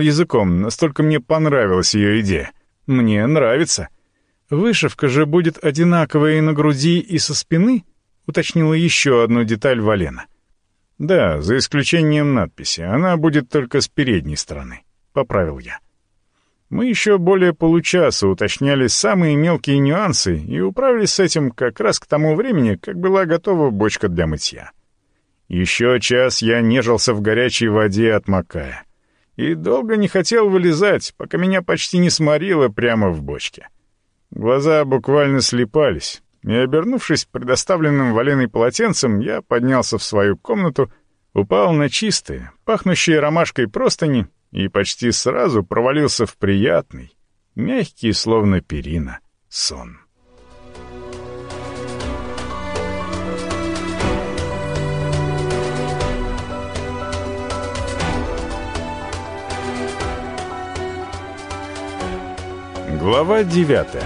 языком, настолько мне понравилась ее идея. Мне нравится. Вышивка же будет одинаковая и на груди, и со спины, уточнила еще одну деталь Валена. Да, за исключением надписи. Она будет только с передней стороны, поправил я. Мы еще более получаса уточняли самые мелкие нюансы и управились с этим как раз к тому времени, как была готова бочка для мытья. Еще час я нежился в горячей воде, отмокая. И долго не хотел вылезать, пока меня почти не сморило прямо в бочке. Глаза буквально слепались, и, обернувшись предоставленным Валеной полотенцем, я поднялся в свою комнату, упал на чистые, пахнущие ромашкой простыни и почти сразу провалился в приятный, мягкий, словно перина, сон. Глава девятая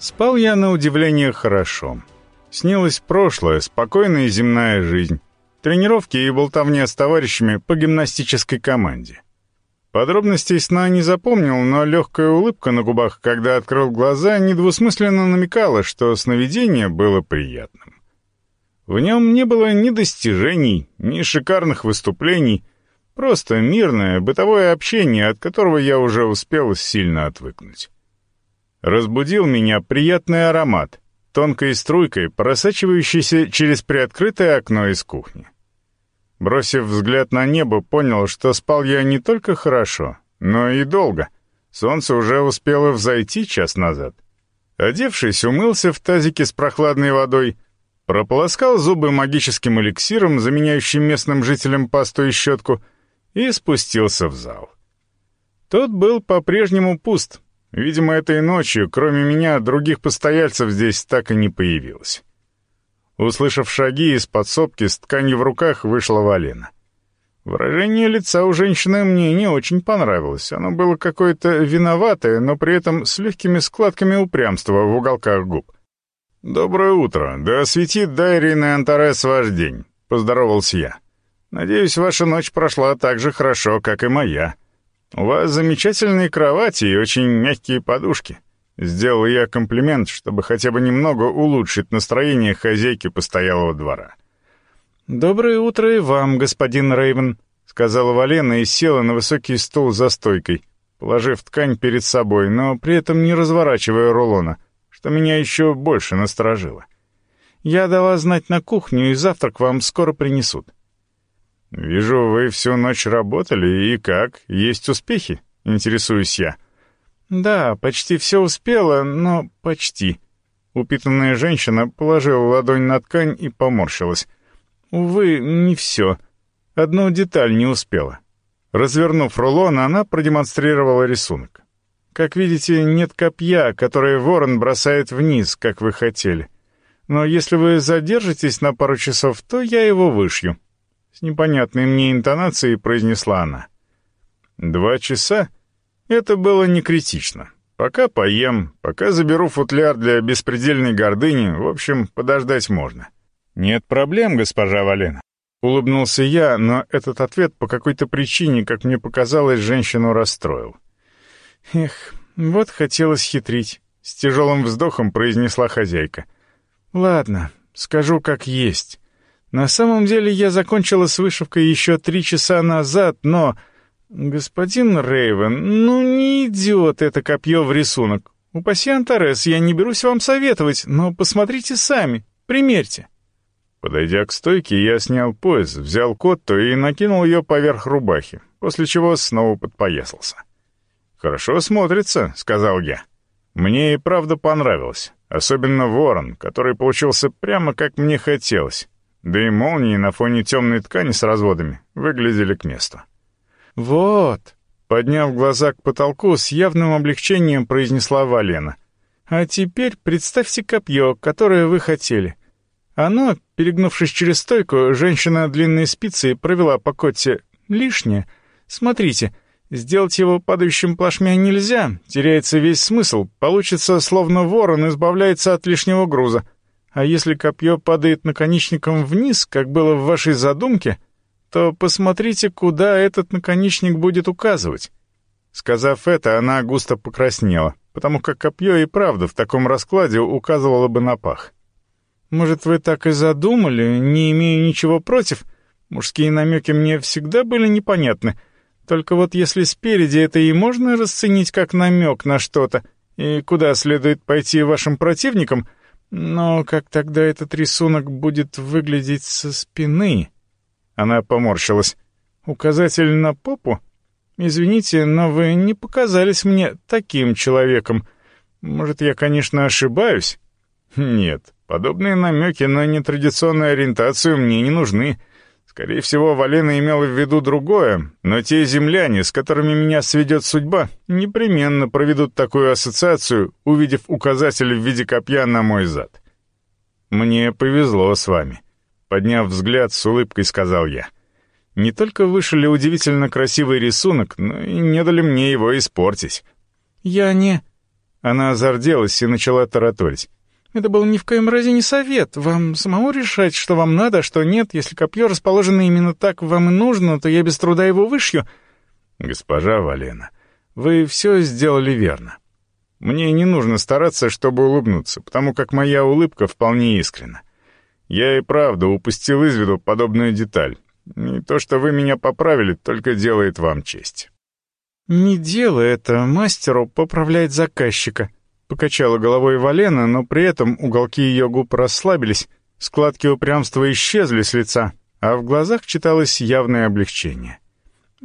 Спал я на удивление хорошо. Снилось прошлое, спокойная земная жизнь, тренировки и болтовня с товарищами по гимнастической команде. Подробностей сна не запомнил, но легкая улыбка на губах, когда открыл глаза, недвусмысленно намекала, что сновидение было приятным. В нем не было ни достижений, ни шикарных выступлений, просто мирное бытовое общение, от которого я уже успел сильно отвыкнуть. Разбудил меня приятный аромат, тонкой струйкой, просачивающейся через приоткрытое окно из кухни. Бросив взгляд на небо, понял, что спал я не только хорошо, но и долго. Солнце уже успело взойти час назад. Одевшись, умылся в тазике с прохладной водой, прополоскал зубы магическим эликсиром, заменяющим местным жителям пасту и щетку, и спустился в зал. Тот был по-прежнему пуст, Видимо, этой ночью, кроме меня, других постояльцев здесь так и не появилось. Услышав шаги из подсобки с тканью в руках, вышла Валена. Выражение лица у женщины мне не очень понравилось. Оно было какое-то виноватое, но при этом с легкими складками упрямства в уголках губ. «Доброе утро. Да осветит Дайрин и Антарес ваш день», — поздоровался я. «Надеюсь, ваша ночь прошла так же хорошо, как и моя». «У вас замечательные кровати и очень мягкие подушки». Сделал я комплимент, чтобы хотя бы немного улучшить настроение хозяйки постоялого двора. «Доброе утро и вам, господин Рейвен», — сказала Валена и села на высокий стул за стойкой, положив ткань перед собой, но при этом не разворачивая рулона, что меня еще больше насторожило. «Я дала знать на кухню, и завтрак вам скоро принесут». «Вижу, вы всю ночь работали, и как? Есть успехи?» — интересуюсь я. «Да, почти все успела, но почти». Упитанная женщина положила ладонь на ткань и поморщилась. «Увы, не все. Одну деталь не успела». Развернув рулон, она продемонстрировала рисунок. «Как видите, нет копья, которое ворон бросает вниз, как вы хотели. Но если вы задержитесь на пару часов, то я его вышью». С непонятной мне интонацией произнесла она. «Два часа? Это было не критично. Пока поем, пока заберу футляр для беспредельной гордыни, в общем, подождать можно». «Нет проблем, госпожа Валена». Улыбнулся я, но этот ответ по какой-то причине, как мне показалось, женщину расстроил. «Эх, вот хотелось хитрить», — с тяжелым вздохом произнесла хозяйка. «Ладно, скажу как есть. На самом деле я закончила с вышивкой еще три часа назад, но... Господин Рейвен, ну не идет это копье в рисунок. Упаси Антарес, я не берусь вам советовать, но посмотрите сами, примерьте. Подойдя к стойке, я снял пояс, взял котту и накинул ее поверх рубахи, после чего снова подпоясался. «Хорошо смотрится», — сказал я. Мне и правда понравилось, особенно ворон, который получился прямо как мне хотелось. Да и молнии на фоне темной ткани с разводами выглядели к месту. «Вот!» — подняв глаза к потолку, с явным облегчением произнесла Валена. «А теперь представьте копье, которое вы хотели». Оно, перегнувшись через стойку, женщина длинной спицей провела по коте лишнее. Смотрите, сделать его падающим плашмя нельзя, теряется весь смысл, получится, словно ворон избавляется от лишнего груза. А если копье падает наконечником вниз, как было в вашей задумке, то посмотрите, куда этот наконечник будет указывать». Сказав это, она густо покраснела, потому как копье и правда в таком раскладе указывало бы на пах. «Может, вы так и задумали, не имею ничего против? Мужские намеки мне всегда были непонятны. Только вот если спереди это и можно расценить как намек на что-то, и куда следует пойти вашим противникам, но как тогда этот рисунок будет выглядеть со спины?» Она поморщилась. «Указатель на попу?» «Извините, но вы не показались мне таким человеком. Может, я, конечно, ошибаюсь?» «Нет, подобные намеки на нетрадиционную ориентацию мне не нужны. Скорее всего, Валена имела в виду другое, но те земляне, с которыми меня сведет судьба, непременно проведут такую ассоциацию, увидев указатель в виде копья на мой зад. Мне повезло с вами». Подняв взгляд, с улыбкой сказал я. Не только вышили удивительно красивый рисунок, но и не дали мне его испортить. «Я не...» Она зарделась и начала тараторить. «Это был ни в коем разе не совет. Вам самому решать, что вам надо, а что нет. Если копье расположено именно так вам и нужно, то я без труда его вышью». «Госпожа Валена, вы все сделали верно. Мне не нужно стараться, чтобы улыбнуться, потому как моя улыбка вполне искренна. Я и правда упустил из виду подобную деталь, и то, что вы меня поправили, только делает вам честь». «Не дело это мастеру поправлять заказчика», — покачала головой Валена, но при этом уголки ее губ расслабились, складки упрямства исчезли с лица, а в глазах читалось явное облегчение.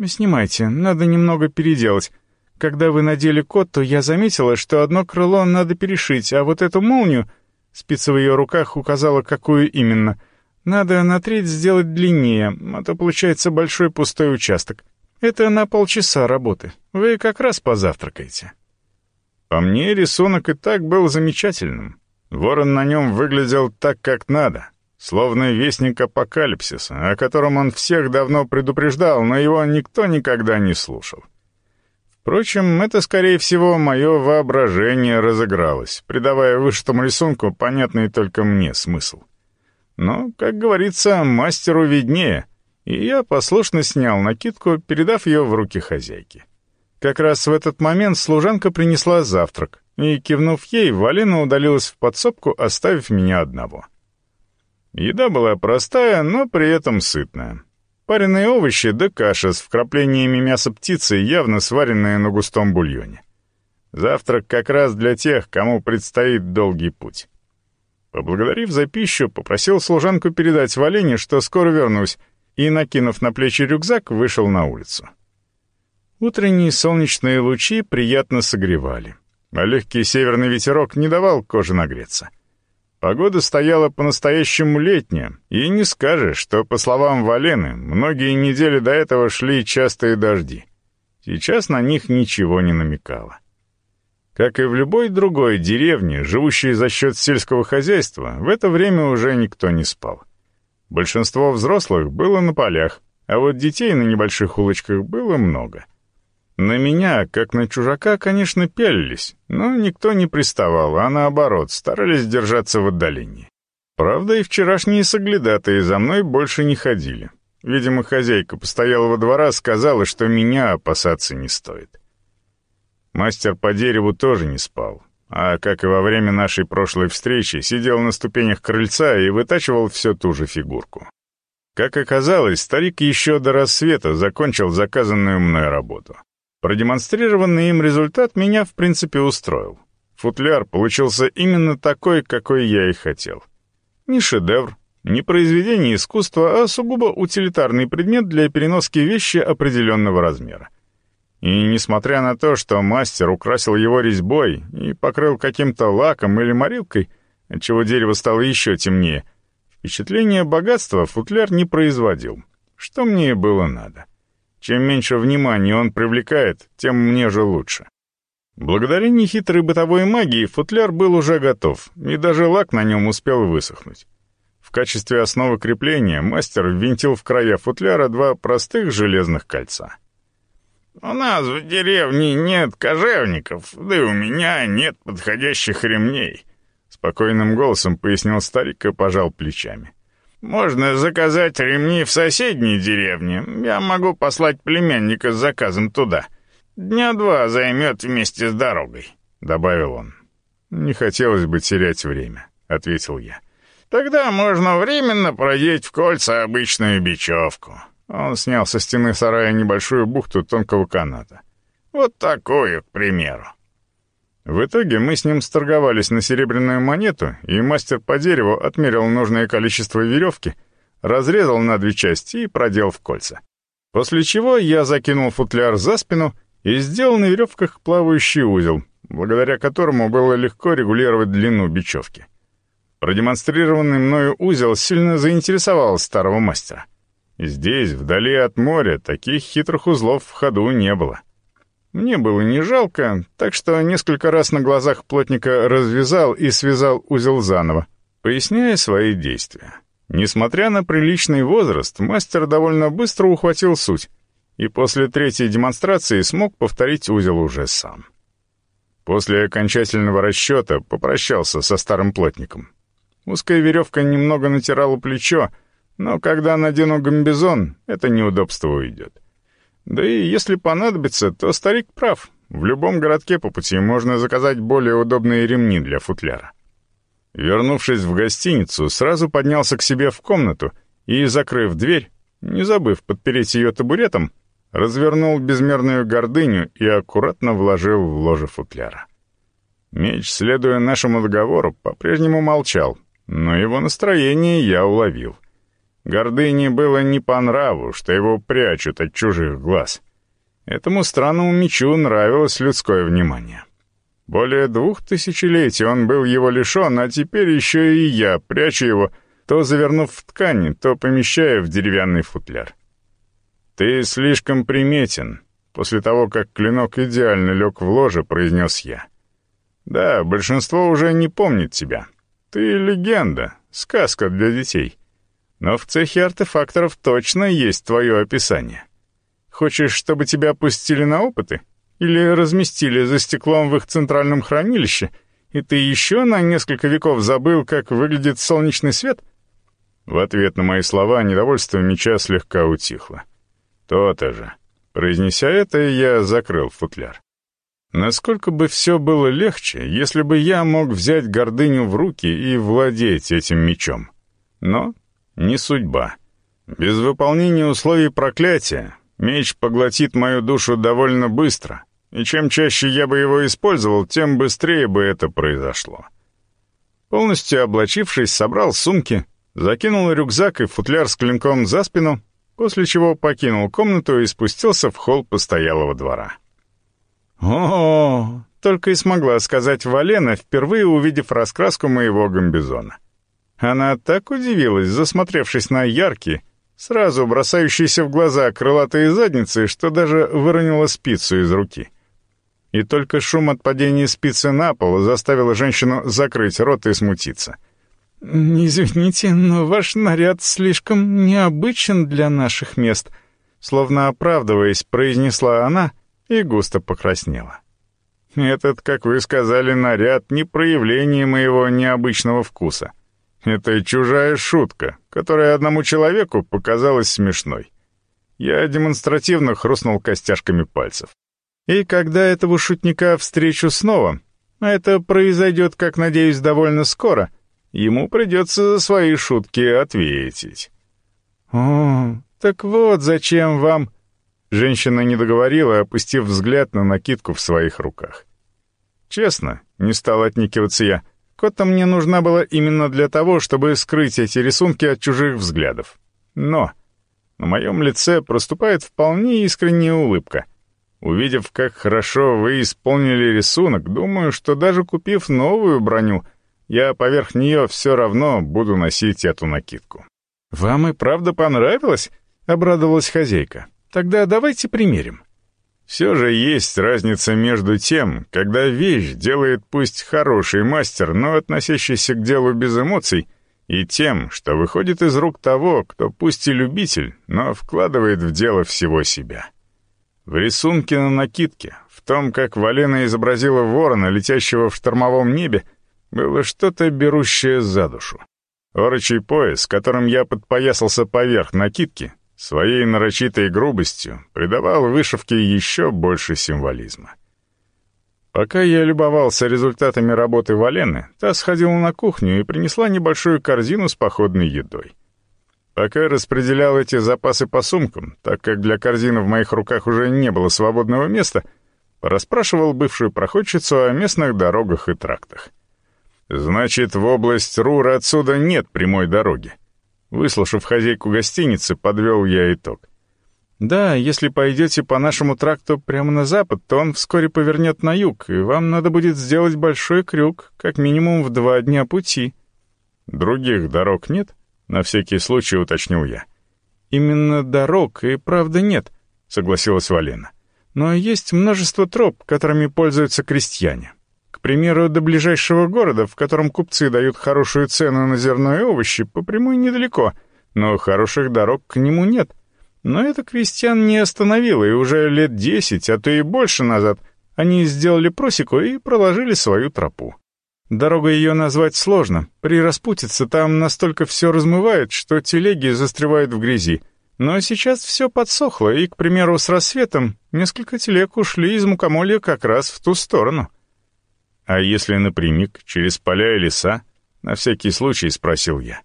«Снимайте, надо немного переделать. Когда вы надели кот, то я заметила, что одно крыло надо перешить, а вот эту молнию...» Спица в ее руках указала, какую именно — надо на треть сделать длиннее, а то получается большой пустой участок. Это на полчаса работы. Вы как раз позавтракаете». По мне, рисунок и так был замечательным. Ворон на нем выглядел так, как надо, словно вестник апокалипсиса, о котором он всех давно предупреждал, но его никто никогда не слушал. Впрочем, это, скорее всего, мое воображение разыгралось, придавая вышитому рисунку понятный только мне смысл. Но, как говорится, мастеру виднее, и я послушно снял накидку, передав ее в руки хозяйки. Как раз в этот момент служанка принесла завтрак, и, кивнув ей, Валина удалилась в подсобку, оставив меня одного. Еда была простая, но при этом сытная. Пареные овощи да каша с вкраплениями мяса птицы, явно сваренная на густом бульоне. Завтрак как раз для тех, кому предстоит долгий путь. Поблагодарив за пищу, попросил служанку передать Валене, что скоро вернусь, и, накинув на плечи рюкзак, вышел на улицу. Утренние солнечные лучи приятно согревали, а легкий северный ветерок не давал коже нагреться. Погода стояла по-настоящему летняя, и не скажешь, что, по словам Валены, многие недели до этого шли частые дожди. Сейчас на них ничего не намекало. Как и в любой другой деревне, живущей за счет сельского хозяйства, в это время уже никто не спал. Большинство взрослых было на полях, а вот детей на небольших улочках было много. На меня, как на чужака, конечно, пялились, но никто не приставал, а наоборот, старались держаться в отдалении. Правда, и вчерашние соглядатые за мной больше не ходили. Видимо, хозяйка постоялого двора сказала, что меня опасаться не стоит. Мастер по дереву тоже не спал, а, как и во время нашей прошлой встречи, сидел на ступенях крыльца и вытачивал всю ту же фигурку. Как оказалось, старик еще до рассвета закончил заказанную мной работу. Продемонстрированный им результат меня, в принципе, устроил. Футляр получился именно такой, какой я и хотел. Не шедевр, не произведение искусства, а сугубо утилитарный предмет для переноски вещи определенного размера. И несмотря на то, что мастер украсил его резьбой и покрыл каким-то лаком или морилкой, отчего дерево стало еще темнее, впечатление богатства футляр не производил, что мне и было надо. Чем меньше внимания он привлекает, тем мне же лучше. Благодаря нехитрой бытовой магии футляр был уже готов, и даже лак на нем успел высохнуть. В качестве основы крепления мастер ввинтил в края футляра два простых железных кольца — у нас в деревне нет кожевников, да и у меня нет подходящих ремней. Спокойным голосом пояснил старик и пожал плечами. «Можно заказать ремни в соседней деревне. Я могу послать племянника с заказом туда. Дня два займет вместе с дорогой», — добавил он. «Не хотелось бы терять время», — ответил я. «Тогда можно временно продеть в кольца обычную бечевку». Он снял со стены сарая небольшую бухту тонкого каната. «Вот такую, к примеру». В итоге мы с ним сторговались на серебряную монету, и мастер по дереву отмерил нужное количество веревки, разрезал на две части и продел в кольца. После чего я закинул футляр за спину и сделал на веревках плавающий узел, благодаря которому было легко регулировать длину бечевки. Продемонстрированный мною узел сильно заинтересовал старого мастера. Здесь, вдали от моря, таких хитрых узлов в ходу не было. Мне было не жалко, так что несколько раз на глазах плотника развязал и связал узел заново, поясняя свои действия. Несмотря на приличный возраст, мастер довольно быстро ухватил суть, и после третьей демонстрации смог повторить узел уже сам. После окончательного расчета попрощался со старым плотником. Узкая веревка немного натирала плечо, но когда надену гамбизон, это неудобство уйдет. Да и если понадобится, то старик прав. В любом городке по пути можно заказать более удобные ремни для футляра. Вернувшись в гостиницу, сразу поднялся к себе в комнату и, закрыв дверь, не забыв подпереть ее табуретом, развернул безмерную гордыню и аккуратно вложил в ложе футляра. Меч, следуя нашему договору, по-прежнему молчал, но его настроение я уловил — Гордыне было не по нраву, что его прячут от чужих глаз. Этому странному мечу нравилось людское внимание. Более двух тысячелетий он был его лишен, а теперь еще и я прячу его, то завернув в ткань, то помещая в деревянный футляр. «Ты слишком приметен», — после того, как клинок идеально лег в ложе, произнес я. «Да, большинство уже не помнит тебя. Ты легенда, сказка для детей. Но в цехе артефакторов точно есть твое описание. Хочешь, чтобы тебя пустили на опыты? Или разместили за стеклом в их центральном хранилище, и ты еще на несколько веков забыл, как выглядит солнечный свет?» В ответ на мои слова недовольство меча слегка утихло. «То-то же». Произнеся это, я закрыл футляр. Насколько бы все было легче, если бы я мог взять гордыню в руки и владеть этим мечом. Но не судьба. Без выполнения условий проклятия меч поглотит мою душу довольно быстро, и чем чаще я бы его использовал, тем быстрее бы это произошло. Полностью облачившись, собрал сумки, закинул рюкзак и футляр с клинком за спину, после чего покинул комнату и спустился в холл постоялого двора. о, -о только и смогла сказать Валена, впервые увидев раскраску моего гамбизона. Она так удивилась, засмотревшись на яркие, сразу бросающиеся в глаза крылатые задницы, что даже выронила спицу из руки. И только шум от падения спицы на пол заставил женщину закрыть рот и смутиться. «Извините, но ваш наряд слишком необычен для наших мест», словно оправдываясь, произнесла она и густо покраснела. «Этот, как вы сказали, наряд — не проявление моего необычного вкуса. Это чужая шутка, которая одному человеку показалась смешной. Я демонстративно хрустнул костяшками пальцев. И когда этого шутника встречу снова, а это произойдет, как надеюсь, довольно скоро, ему придется за свои шутки ответить. «О, так вот зачем вам...» Женщина не договорила, опустив взгляд на накидку в своих руках. «Честно, не стал отникиваться я, — Кота мне нужна была именно для того, чтобы скрыть эти рисунки от чужих взглядов. Но на моем лице проступает вполне искренняя улыбка. Увидев, как хорошо вы исполнили рисунок, думаю, что даже купив новую броню, я поверх нее все равно буду носить эту накидку. «Вам и правда понравилось?» — обрадовалась хозяйка. «Тогда давайте примерим». Все же есть разница между тем, когда вещь делает пусть хороший мастер, но относящийся к делу без эмоций, и тем, что выходит из рук того, кто пусть и любитель, но вкладывает в дело всего себя. В рисунке на накидке, в том, как Валена изобразила ворона, летящего в штормовом небе, было что-то берущее за душу. Орочий пояс, которым я подпоясался поверх накидки, своей нарочитой грубостью придавал вышивке еще больше символизма. Пока я любовался результатами работы Валены, та сходила на кухню и принесла небольшую корзину с походной едой. Пока распределял эти запасы по сумкам, так как для корзины в моих руках уже не было свободного места, расспрашивал бывшую проходчицу о местных дорогах и трактах. «Значит, в область Рура отсюда нет прямой дороги». Выслушав хозяйку гостиницы, подвел я итог. «Да, если пойдете по нашему тракту прямо на запад, то он вскоре повернет на юг, и вам надо будет сделать большой крюк, как минимум в два дня пути». «Других дорог нет?» — на всякий случай уточнил я. «Именно дорог и правда нет», — согласилась Валена. «Но есть множество троп, которыми пользуются крестьяне. К примеру, до ближайшего города, в котором купцы дают хорошую цену на зерно и овощи, по прямой недалеко, но хороших дорог к нему нет». Но это крестьян не остановило, и уже лет десять, а то и больше назад, они сделали просеку и проложили свою тропу. Дорога ее назвать сложно. При распутице там настолько все размывает, что телеги застревают в грязи. Но сейчас все подсохло, и, к примеру, с рассветом несколько телег ушли из мукомолья как раз в ту сторону. «А если напрямик, через поля и леса?» — на всякий случай спросил я.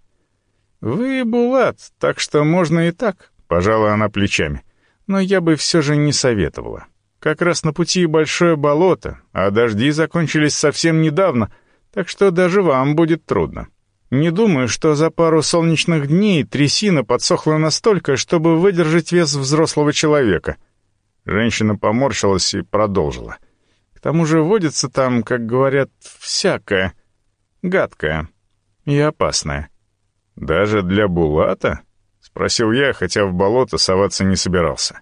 «Вы Булат, так что можно и так», Пожала она плечами. Но я бы все же не советовала. Как раз на пути большое болото, а дожди закончились совсем недавно, так что даже вам будет трудно. Не думаю, что за пару солнечных дней трясина подсохла настолько, чтобы выдержать вес взрослого человека. Женщина поморщилась и продолжила. Тому же водится там, как говорят, всякое. Гадкое и опасное. «Даже для Булата?» Спросил я, хотя в болото соваться не собирался.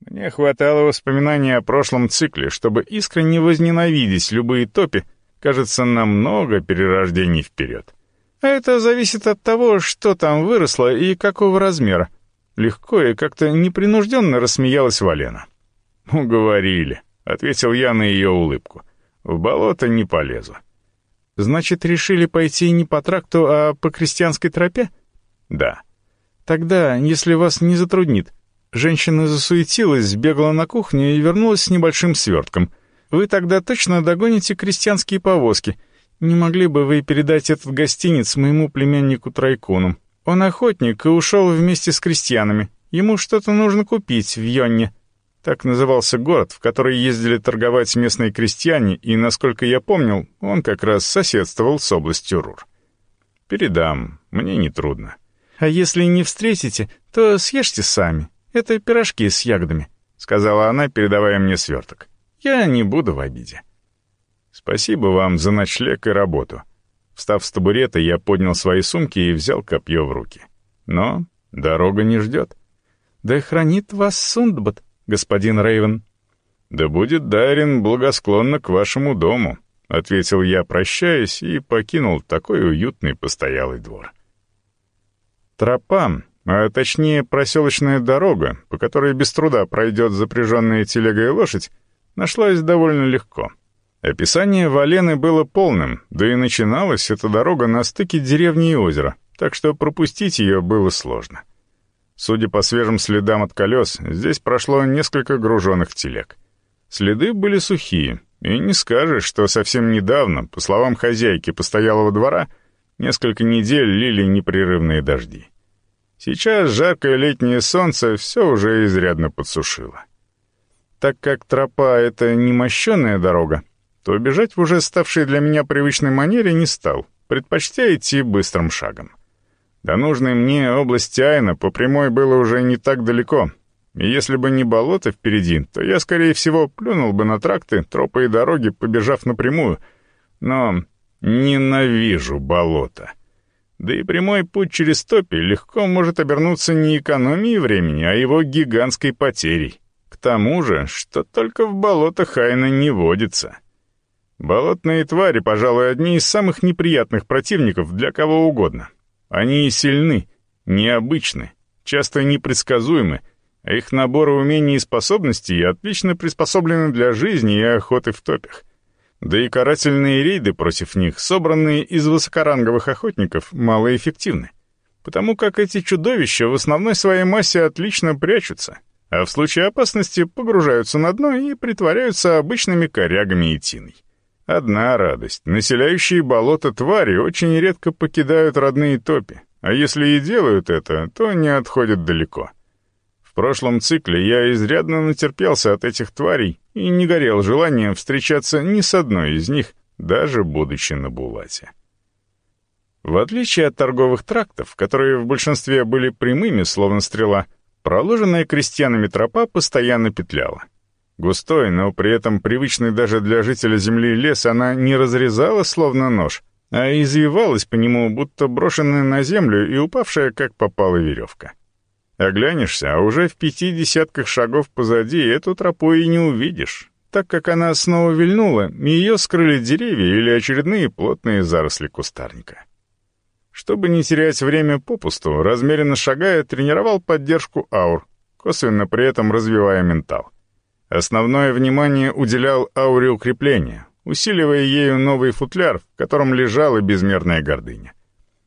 Мне хватало воспоминаний о прошлом цикле, чтобы искренне возненавидеть любые топи, кажется, намного перерождений вперед. А это зависит от того, что там выросло и какого размера. Легко и как-то непринужденно рассмеялась Валена. «Уговорили», — ответил я на ее улыбку. «В болото не полезу». «Значит, решили пойти не по тракту, а по крестьянской тропе?» «Да». Тогда, если вас не затруднит, женщина засуетилась, сбегала на кухню и вернулась с небольшим свертком. Вы тогда точно догоните крестьянские повозки. Не могли бы вы передать этот гостиниц моему племяннику Трайкуну? Он охотник и ушел вместе с крестьянами. Ему что-то нужно купить в Йонне. Так назывался город, в который ездили торговать местные крестьяне, и, насколько я помнил, он как раз соседствовал с областью Рур. «Передам, мне нетрудно». А если не встретите, то съешьте сами. Это пирожки с ягодами», — сказала она, передавая мне сверток. «Я не буду в обиде». «Спасибо вам за ночлег и работу». Встав с табурета, я поднял свои сумки и взял копье в руки. Но дорога не ждет. «Да хранит вас Сундбад, господин Рейвен». «Да будет Дайрин благосклонно к вашему дому», — ответил я, прощаясь, и покинул такой уютный постоялый двор. Тропа, а точнее проселочная дорога, по которой без труда пройдет запряженная телега и лошадь, нашлась довольно легко. Описание Валены было полным, да и начиналась эта дорога на стыке деревни и озера, так что пропустить ее было сложно. Судя по свежим следам от колес, здесь прошло несколько груженных телег. Следы были сухие, и не скажешь, что совсем недавно, по словам хозяйки постоялого двора, несколько недель лили непрерывные дожди. Сейчас жаркое летнее солнце все уже изрядно подсушило. Так как тропа — это не мощенная дорога, то бежать в уже ставшей для меня привычной манере не стал, предпочтя идти быстрым шагом. До нужной мне области Айна по прямой было уже не так далеко, и если бы не болото впереди, то я, скорее всего, плюнул бы на тракты, тропы и дороги, побежав напрямую. Но ненавижу болото. Да и прямой путь через топи легко может обернуться не экономией времени, а его гигантской потерей. К тому же, что только в болотах Айна не водится. Болотные твари, пожалуй, одни из самых неприятных противников для кого угодно. Они сильны, необычны, часто непредсказуемы, а их наборы умений и способностей отлично приспособлены для жизни и охоты в топях. Да и карательные рейды против них, собранные из высокоранговых охотников, малоэффективны. Потому как эти чудовища в основной своей массе отлично прячутся, а в случае опасности погружаются на дно и притворяются обычными корягами и тиной. Одна радость. Населяющие болото твари очень редко покидают родные топи, а если и делают это, то не отходят далеко. В прошлом цикле я изрядно натерпелся от этих тварей и не горел желанием встречаться ни с одной из них, даже будучи на Булате. В отличие от торговых трактов, которые в большинстве были прямыми, словно стрела, проложенная крестьянами тропа постоянно петляла. Густой, но при этом привычный даже для жителя земли лес она не разрезала, словно нож, а извивалась по нему, будто брошенная на землю и упавшая, как попала веревка. Оглянешься, а уже в пяти десятках шагов позади эту тропу и не увидишь, так как она снова вильнула, и ее скрыли деревья или очередные плотные заросли кустарника. Чтобы не терять время попусту, размеренно шагая, тренировал поддержку аур, косвенно при этом развивая ментал. Основное внимание уделял ауре укрепления, усиливая ею новый футляр, в котором лежала безмерная гордыня.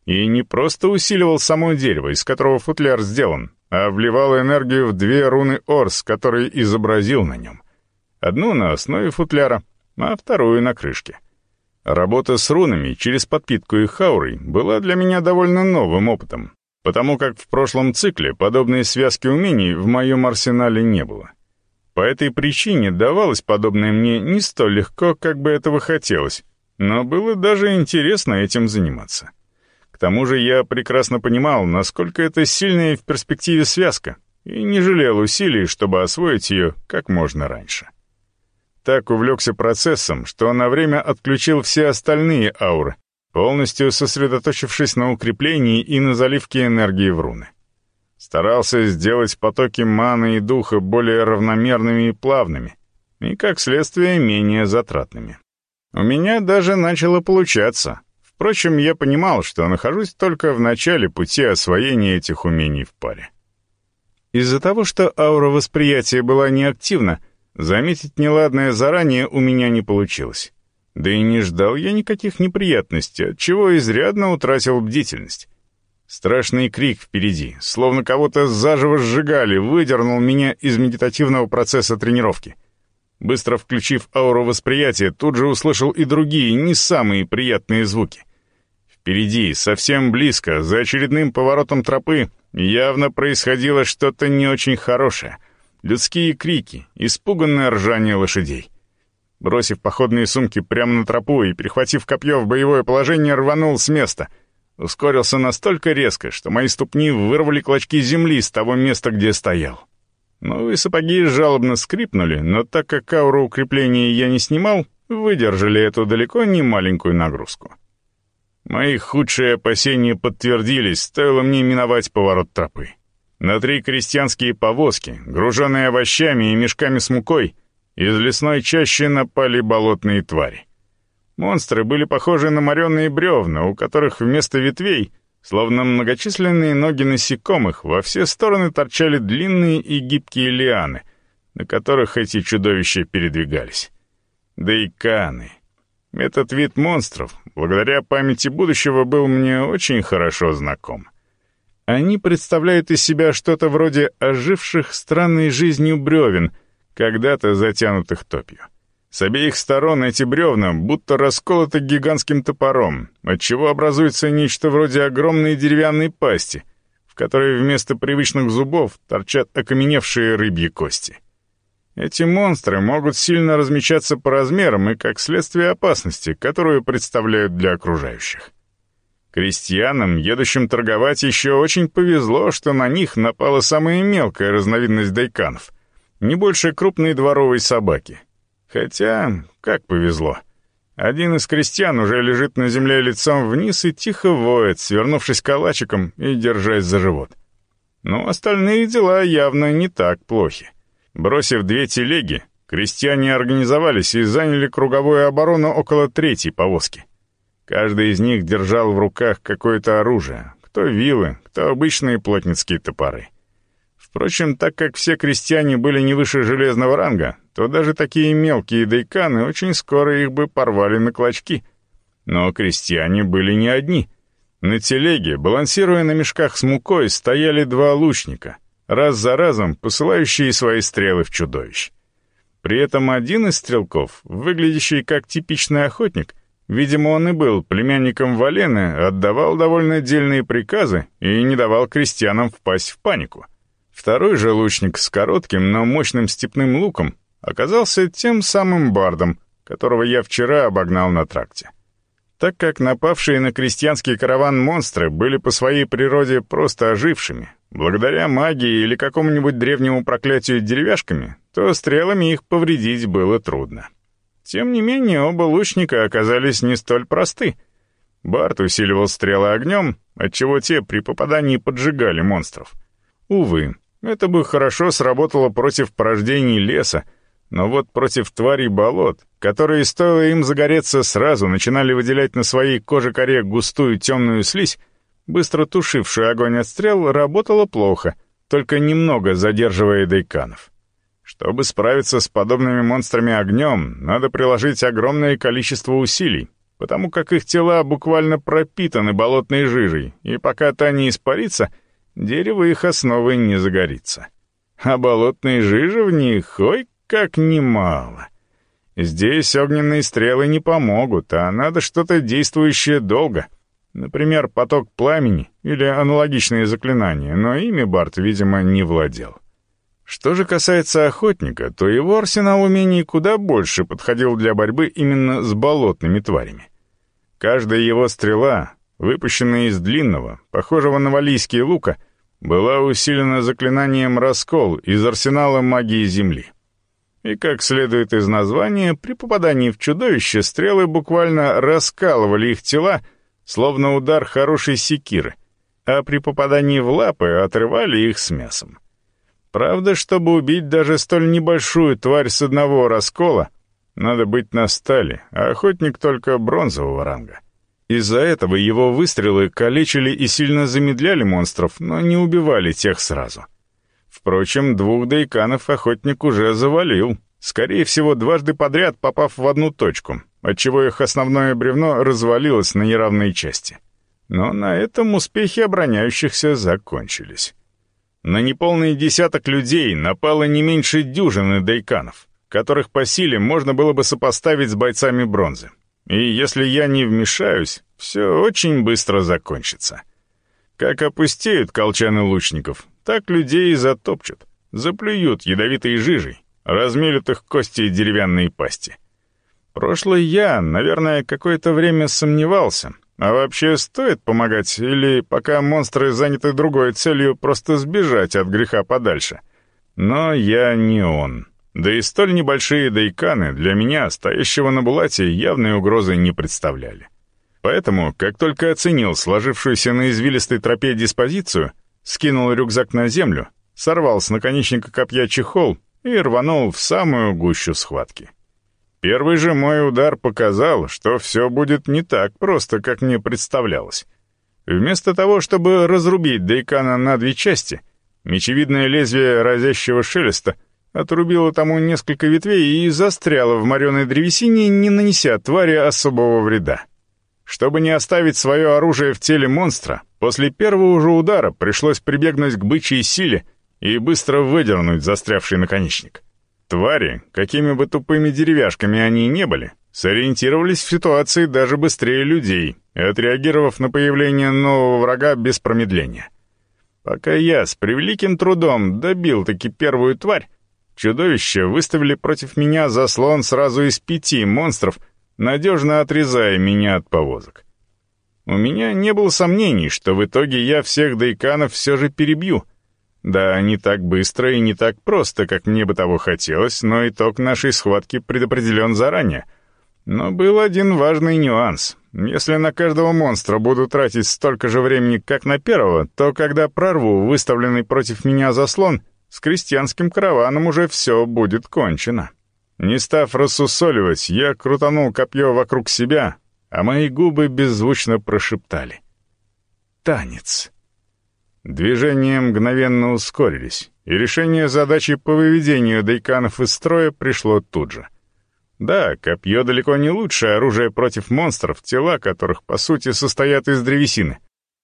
И не просто усиливал само дерево, из которого футляр сделан, а вливал энергию в две руны Орс, которые изобразил на нем. Одну на основе футляра, а вторую на крышке. Работа с рунами через подпитку их аурой была для меня довольно новым опытом, потому как в прошлом цикле подобные связки умений в моем арсенале не было. По этой причине давалось подобное мне не столь легко, как бы этого хотелось, но было даже интересно этим заниматься. К тому же я прекрасно понимал, насколько это сильная в перспективе связка, и не жалел усилий, чтобы освоить ее как можно раньше. Так увлекся процессом, что на время отключил все остальные ауры, полностью сосредоточившись на укреплении и на заливке энергии в руны. Старался сделать потоки маны и духа более равномерными и плавными, и, как следствие, менее затратными. У меня даже начало получаться. Впрочем, я понимал, что нахожусь только в начале пути освоения этих умений в паре. Из-за того, что аура восприятия была неактивна, заметить неладное заранее у меня не получилось. Да и не ждал я никаких неприятностей, от чего изрядно утратил бдительность. Страшный крик впереди, словно кого-то заживо сжигали, выдернул меня из медитативного процесса тренировки. Быстро включив ауру восприятия, тут же услышал и другие, не самые приятные звуки. Впереди, совсем близко, за очередным поворотом тропы, явно происходило что-то не очень хорошее. Людские крики, испуганное ржание лошадей. Бросив походные сумки прямо на тропу и перехватив копье в боевое положение, рванул с места — Ускорился настолько резко, что мои ступни вырвали клочки земли с того места, где стоял. Новые сапоги жалобно скрипнули, но так как ауру укрепления я не снимал, выдержали эту далеко не маленькую нагрузку. Мои худшие опасения подтвердились, стоило мне миновать поворот тропы. На три крестьянские повозки, груженные овощами и мешками с мукой, из лесной чащи напали болотные твари. Монстры были похожи на моренные бревна, у которых вместо ветвей, словно многочисленные ноги насекомых, во все стороны торчали длинные и гибкие лианы, на которых эти чудовища передвигались. Да и каны. Этот вид монстров, благодаря памяти будущего, был мне очень хорошо знаком. Они представляют из себя что-то вроде оживших странной жизнью бревен, когда-то затянутых топью. С обеих сторон эти бревна будто расколоты гигантским топором, отчего образуется нечто вроде огромной деревянной пасти, в которой вместо привычных зубов торчат окаменевшие рыбьи кости. Эти монстры могут сильно размечаться по размерам и как следствие опасности, которую представляют для окружающих. Крестьянам, едущим торговать, еще очень повезло, что на них напала самая мелкая разновидность дайканов, не больше крупной дворовой собаки — Хотя, как повезло. Один из крестьян уже лежит на земле лицом вниз и тихо воет, свернувшись калачиком и держась за живот. Но остальные дела явно не так плохи. Бросив две телеги, крестьяне организовались и заняли круговую оборону около третьей повозки. Каждый из них держал в руках какое-то оружие, кто вилы, кто обычные плотницкие топоры Впрочем, так как все крестьяне были не выше железного ранга, то даже такие мелкие дейканы очень скоро их бы порвали на клочки. Но крестьяне были не одни. На телеге, балансируя на мешках с мукой, стояли два лучника, раз за разом посылающие свои стрелы в чудовищ. При этом один из стрелков, выглядящий как типичный охотник, видимо, он и был племянником Валены, отдавал довольно дельные приказы и не давал крестьянам впасть в панику. Второй же лучник с коротким, но мощным степным луком оказался тем самым бардом, которого я вчера обогнал на тракте. Так как напавшие на крестьянский караван монстры были по своей природе просто ожившими, благодаря магии или какому-нибудь древнему проклятию деревяшками, то стрелами их повредить было трудно. Тем не менее, оба лучника оказались не столь просты. Барт усиливал стрелы огнем, отчего те при попадании поджигали монстров. Увы, это бы хорошо сработало против порождений леса, но вот против тварей болот, которые, стоило им загореться, сразу начинали выделять на своей коже-коре густую темную слизь, быстро тушившую огонь от стрел, работало плохо, только немного задерживая дейканов. Чтобы справиться с подобными монстрами огнем, надо приложить огромное количество усилий, потому как их тела буквально пропитаны болотной жижей, и пока та не испарится, дерево их основы не загорится. А болотной жижи в них, ой, как немало. Здесь огненные стрелы не помогут, а надо что-то действующее долго. Например, поток пламени или аналогичные заклинания, но ими Барт, видимо, не владел. Что же касается охотника, то его арсенал умений куда больше подходил для борьбы именно с болотными тварями. Каждая его стрела, выпущенная из длинного, похожего на валийский лука, была усилена заклинанием «Раскол» из арсенала магии Земли. И, как следует из названия, при попадании в чудовище стрелы буквально раскалывали их тела, словно удар хорошей секиры, а при попадании в лапы отрывали их с мясом. Правда, чтобы убить даже столь небольшую тварь с одного раскола, надо быть на стали, а охотник только бронзового ранга. Из-за этого его выстрелы калечили и сильно замедляли монстров, но не убивали тех сразу. Впрочем, двух дейканов охотник уже завалил, скорее всего, дважды подряд попав в одну точку, отчего их основное бревно развалилось на неравные части. Но на этом успехи обороняющихся закончились. На неполный десяток людей напало не меньше дюжины дейканов, которых по силе можно было бы сопоставить с бойцами бронзы. И если я не вмешаюсь, все очень быстро закончится. Как опустеют колчаны лучников, так людей и затопчут, заплюют ядовитой жижей, размелют их кости и деревянные пасти. Прошлый я, наверное, какое-то время сомневался, а вообще стоит помогать или пока монстры заняты другой целью просто сбежать от греха подальше. Но я не он. Да и столь небольшие дайканы для меня, стоящего на булате, явной угрозы не представляли. Поэтому, как только оценил сложившуюся на извилистой тропе диспозицию, скинул рюкзак на землю, сорвал с наконечника копья чехол и рванул в самую гущу схватки. Первый же мой удар показал, что все будет не так просто, как мне представлялось. Вместо того, чтобы разрубить Дейкана на две части, мечевидное лезвие разящего шелеста отрубило тому несколько ветвей и застряло в мореной древесине, не нанеся твари особого вреда. Чтобы не оставить свое оружие в теле монстра, после первого же удара пришлось прибегнуть к бычьей силе и быстро выдернуть застрявший наконечник. Твари, какими бы тупыми деревяшками они ни были, сориентировались в ситуации даже быстрее людей, отреагировав на появление нового врага без промедления. Пока я с превеликим трудом добил таки первую тварь, чудовища выставили против меня заслон сразу из пяти монстров — надежно отрезая меня от повозок. У меня не было сомнений, что в итоге я всех дейканов все же перебью. Да, не так быстро и не так просто, как мне бы того хотелось, но итог нашей схватки предопределен заранее. Но был один важный нюанс. Если на каждого монстра буду тратить столько же времени, как на первого, то когда прорву выставленный против меня заслон, с крестьянским караваном уже все будет кончено. Не став рассусоливать, я крутанул копье вокруг себя, а мои губы беззвучно прошептали. «Танец». Движения мгновенно ускорились, и решение задачи по выведению дейканов из строя пришло тут же. Да, копье далеко не лучшее оружие против монстров, тела которых, по сути, состоят из древесины.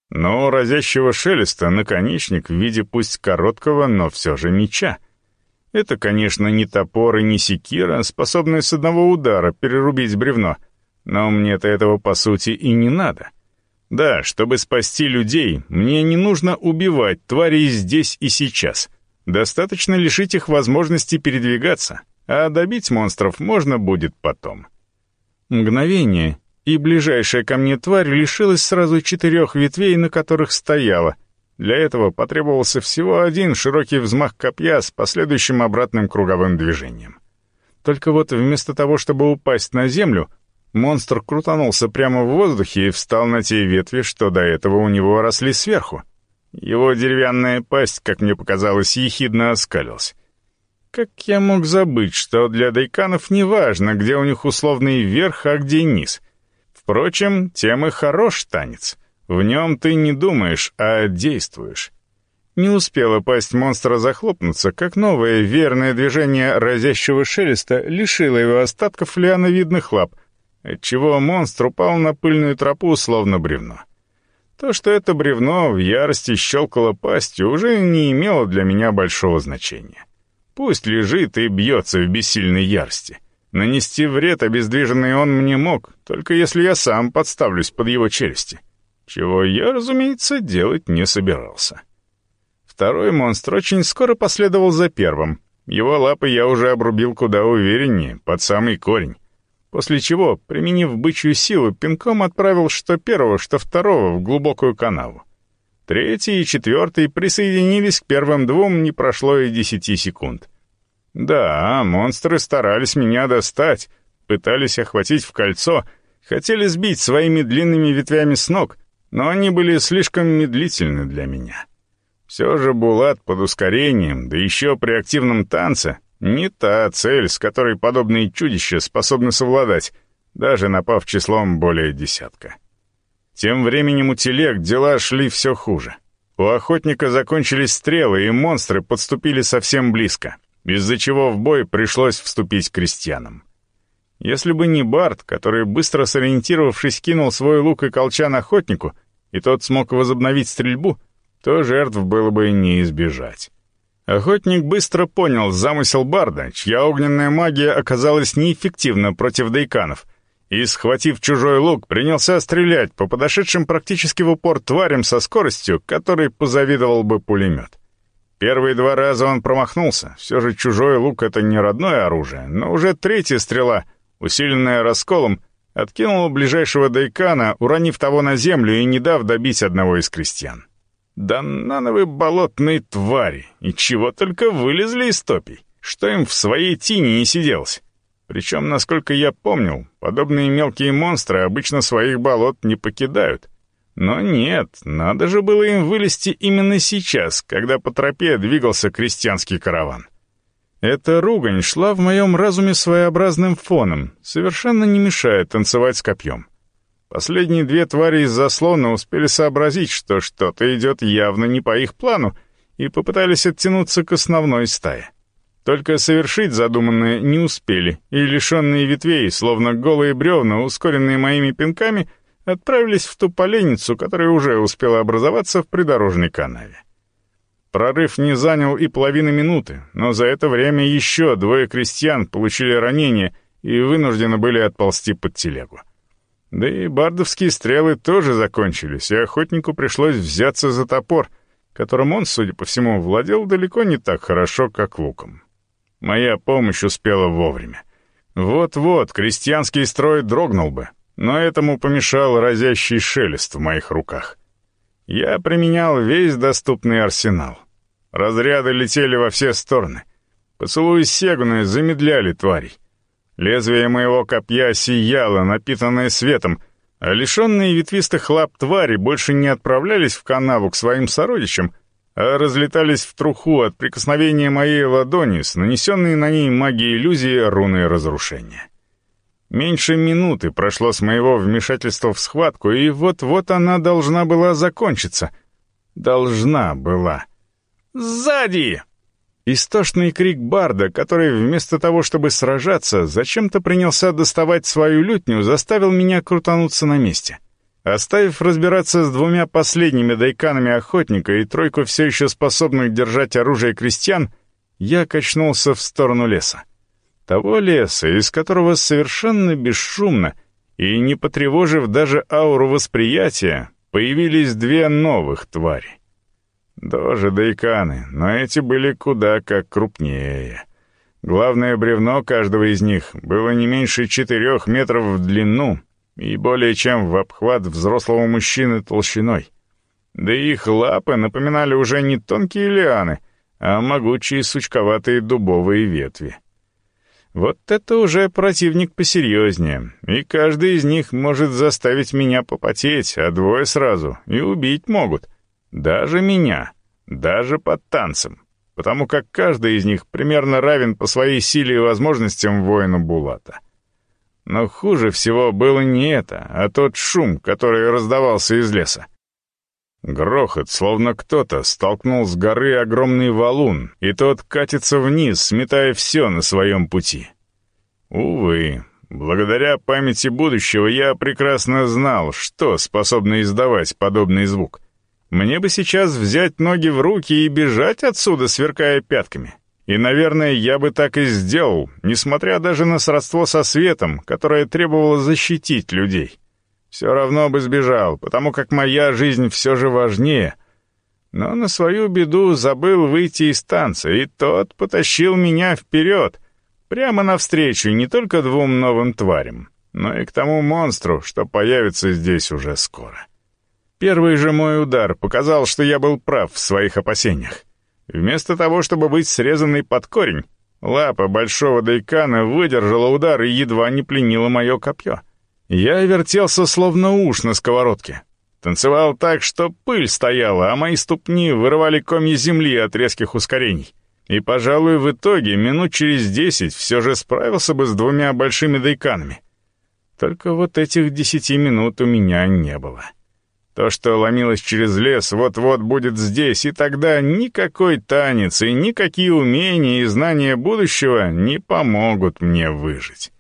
Но разящего шелеста наконечник в виде пусть короткого, но все же меча. Это, конечно, не топор и не секира, способные с одного удара перерубить бревно, но мне-то этого, по сути, и не надо. Да, чтобы спасти людей, мне не нужно убивать тварей здесь и сейчас. Достаточно лишить их возможности передвигаться, а добить монстров можно будет потом. Мгновение, и ближайшая ко мне тварь лишилась сразу четырех ветвей, на которых стояла. Для этого потребовался всего один широкий взмах копья с последующим обратным круговым движением. Только вот вместо того, чтобы упасть на землю, монстр крутанулся прямо в воздухе и встал на те ветви, что до этого у него росли сверху. Его деревянная пасть, как мне показалось, ехидно оскалилась. Как я мог забыть, что для дайканов не важно, где у них условный верх, а где низ. Впрочем, тем и хорош танец. В нем ты не думаешь, а действуешь. Не успела пасть монстра захлопнуться, как новое верное движение разящего шелеста лишило его остатков лиановидных лап, отчего монстр упал на пыльную тропу, словно бревно. То, что это бревно в ярости щелкало пастью, уже не имело для меня большого значения. Пусть лежит и бьется в бессильной ярости. Нанести вред обездвиженный он мне мог, только если я сам подставлюсь под его челюсти. Чего я, разумеется, делать не собирался. Второй монстр очень скоро последовал за первым. Его лапы я уже обрубил куда увереннее, под самый корень. После чего, применив бычью силу, пинком отправил что первого, что второго в глубокую канаву. Третий и четвертый присоединились к первым двум, не прошло и десяти секунд. Да, монстры старались меня достать, пытались охватить в кольцо, хотели сбить своими длинными ветвями с ног, но они были слишком медлительны для меня. Все же Булат под ускорением, да еще при активном танце, не та цель, с которой подобные чудища способны совладать, даже напав числом более десятка. Тем временем у телег дела шли все хуже. У охотника закончились стрелы, и монстры подступили совсем близко, из-за чего в бой пришлось вступить крестьянам. Если бы не Барт, который, быстро сориентировавшись, кинул свой лук и колчан охотнику, и тот смог возобновить стрельбу, то жертв было бы не избежать. Охотник быстро понял замысел Барда, чья огненная магия оказалась неэффективна против дейканов — и, схватив чужой лук, принялся стрелять по подошедшим практически в упор тварям со скоростью, которой позавидовал бы пулемет. Первые два раза он промахнулся, все же чужой лук — это не родное оружие, но уже третья стрела, усиленная расколом, откинула ближайшего дайкана, уронив того на землю и не дав добить одного из крестьян. Да нановые болотные твари, и чего только вылезли из топий, что им в своей тени не сиделось. Причем, насколько я помнил, подобные мелкие монстры обычно своих болот не покидают. Но нет, надо же было им вылезти именно сейчас, когда по тропе двигался крестьянский караван. Эта ругань шла в моем разуме своеобразным фоном, совершенно не мешая танцевать с копьем. Последние две твари из заслона успели сообразить, что что-то идет явно не по их плану, и попытались оттянуться к основной стае. Только совершить задуманное не успели, и лишенные ветвей, словно голые бревна, ускоренные моими пинками, отправились в ту поленницу, которая уже успела образоваться в придорожной канаве. Прорыв не занял и половины минуты, но за это время еще двое крестьян получили ранения и вынуждены были отползти под телегу. Да и бардовские стрелы тоже закончились, и охотнику пришлось взяться за топор, которым он, судя по всему, владел далеко не так хорошо, как луком. Моя помощь успела вовремя. Вот-вот, крестьянский строй дрогнул бы, но этому помешал разящий шелест в моих руках. Я применял весь доступный арсенал. Разряды летели во все стороны. Поцелуи Сегуны замедляли тварей. Лезвие моего копья сияло, напитанное светом, а лишенные ветвистых лап твари больше не отправлялись в канаву к своим сородичам, а разлетались в труху от прикосновения моей ладони с нанесенной на ней магией иллюзии руны разрушения. Меньше минуты прошло с моего вмешательства в схватку, и вот-вот она должна была закончиться. Должна была. «Сзади!» Истошный крик Барда, который вместо того, чтобы сражаться, зачем-то принялся доставать свою лютню, заставил меня крутануться на месте. Оставив разбираться с двумя последними дайканами охотника и тройку все еще способных держать оружие крестьян, я качнулся в сторону леса. Того леса, из которого совершенно бесшумно и не потревожив даже ауру восприятия, появились две новых твари. Тоже дайканы, но эти были куда как крупнее. Главное бревно каждого из них было не меньше четырех метров в длину и более чем в обхват взрослого мужчины толщиной. Да и их лапы напоминали уже не тонкие лианы, а могучие сучковатые дубовые ветви. Вот это уже противник посерьезнее, и каждый из них может заставить меня попотеть, а двое сразу, и убить могут. Даже меня, даже под танцем, потому как каждый из них примерно равен по своей силе и возможностям воину Булата. Но хуже всего было не это, а тот шум, который раздавался из леса. Грохот, словно кто-то столкнул с горы огромный валун, и тот катится вниз, сметая все на своем пути. Увы, благодаря памяти будущего я прекрасно знал, что способно издавать подобный звук. Мне бы сейчас взять ноги в руки и бежать отсюда, сверкая пятками. И, наверное, я бы так и сделал, несмотря даже на сродство со светом, которое требовало защитить людей. Все равно бы сбежал, потому как моя жизнь все же важнее. Но на свою беду забыл выйти из танца, и тот потащил меня вперед, прямо навстречу не только двум новым тварям, но и к тому монстру, что появится здесь уже скоро. Первый же мой удар показал, что я был прав в своих опасениях. Вместо того, чтобы быть срезанной под корень, лапа большого дайкана выдержала удар и едва не пленила мое копье. Я вертелся, словно уж на сковородке. Танцевал так, что пыль стояла, а мои ступни вырывали комья земли от резких ускорений. И, пожалуй, в итоге минут через десять все же справился бы с двумя большими дайканами. Только вот этих десяти минут у меня не было. То, что ломилось через лес, вот-вот будет здесь, и тогда никакой танец и никакие умения и знания будущего не помогут мне выжить.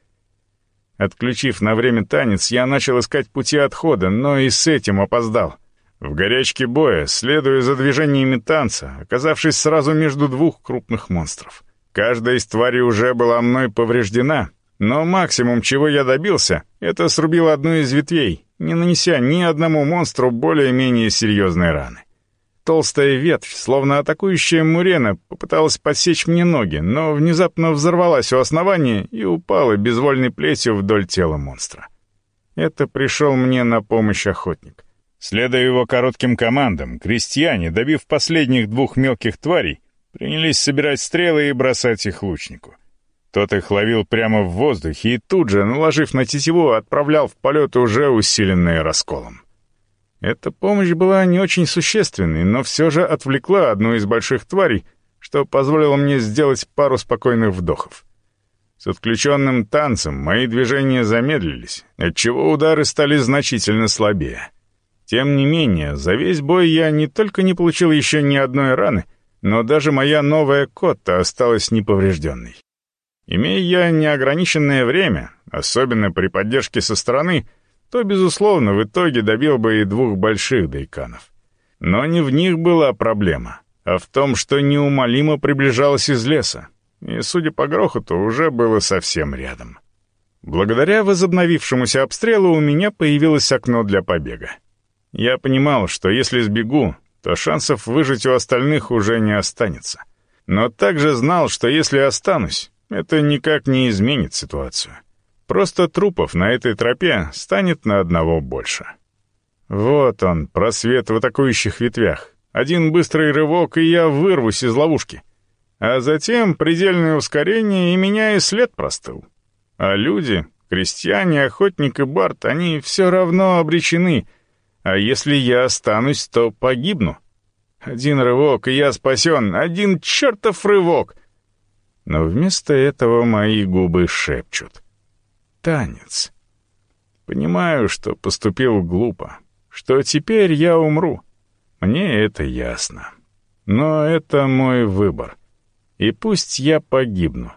Отключив на время танец, я начал искать пути отхода, но и с этим опоздал. В горячке боя, следуя за движениями танца, оказавшись сразу между двух крупных монстров. Каждая из тварей уже была мной повреждена, но максимум, чего я добился, это срубил одну из ветвей, не нанеся ни одному монстру более-менее серьезной раны. Толстая ветвь, словно атакующая мурена, попыталась подсечь мне ноги, но внезапно взорвалась у основания и упала безвольной плетью вдоль тела монстра. Это пришел мне на помощь охотник. Следуя его коротким командам, крестьяне, добив последних двух мелких тварей, принялись собирать стрелы и бросать их лучнику. Тот их ловил прямо в воздухе и тут же, наложив на тетиву, отправлял в полет уже усиленные расколом. Эта помощь была не очень существенной, но все же отвлекла одну из больших тварей, что позволило мне сделать пару спокойных вдохов. С отключенным танцем мои движения замедлились, отчего удары стали значительно слабее. Тем не менее, за весь бой я не только не получил еще ни одной раны, но даже моя новая котта осталась неповрежденной. Имея я неограниченное время, особенно при поддержке со стороны, то, безусловно, в итоге добил бы и двух больших дайканов. Но не в них была проблема, а в том, что неумолимо приближалась из леса, и, судя по грохоту, уже было совсем рядом. Благодаря возобновившемуся обстрелу у меня появилось окно для побега. Я понимал, что если сбегу, то шансов выжить у остальных уже не останется. Но также знал, что если останусь, это никак не изменит ситуацию. Просто трупов на этой тропе станет на одного больше. Вот он, просвет в атакующих ветвях. Один быстрый рывок, и я вырвусь из ловушки. А затем предельное ускорение, и меня и след простыл. А люди, крестьяне, охотник и Барт, они все равно обречены. А если я останусь, то погибну. Один рывок, и я спасен. Один чертов рывок. Но вместо этого мои губы шепчут — танец. Понимаю, что поступил глупо, что теперь я умру. Мне это ясно. Но это мой выбор. И пусть я погибну.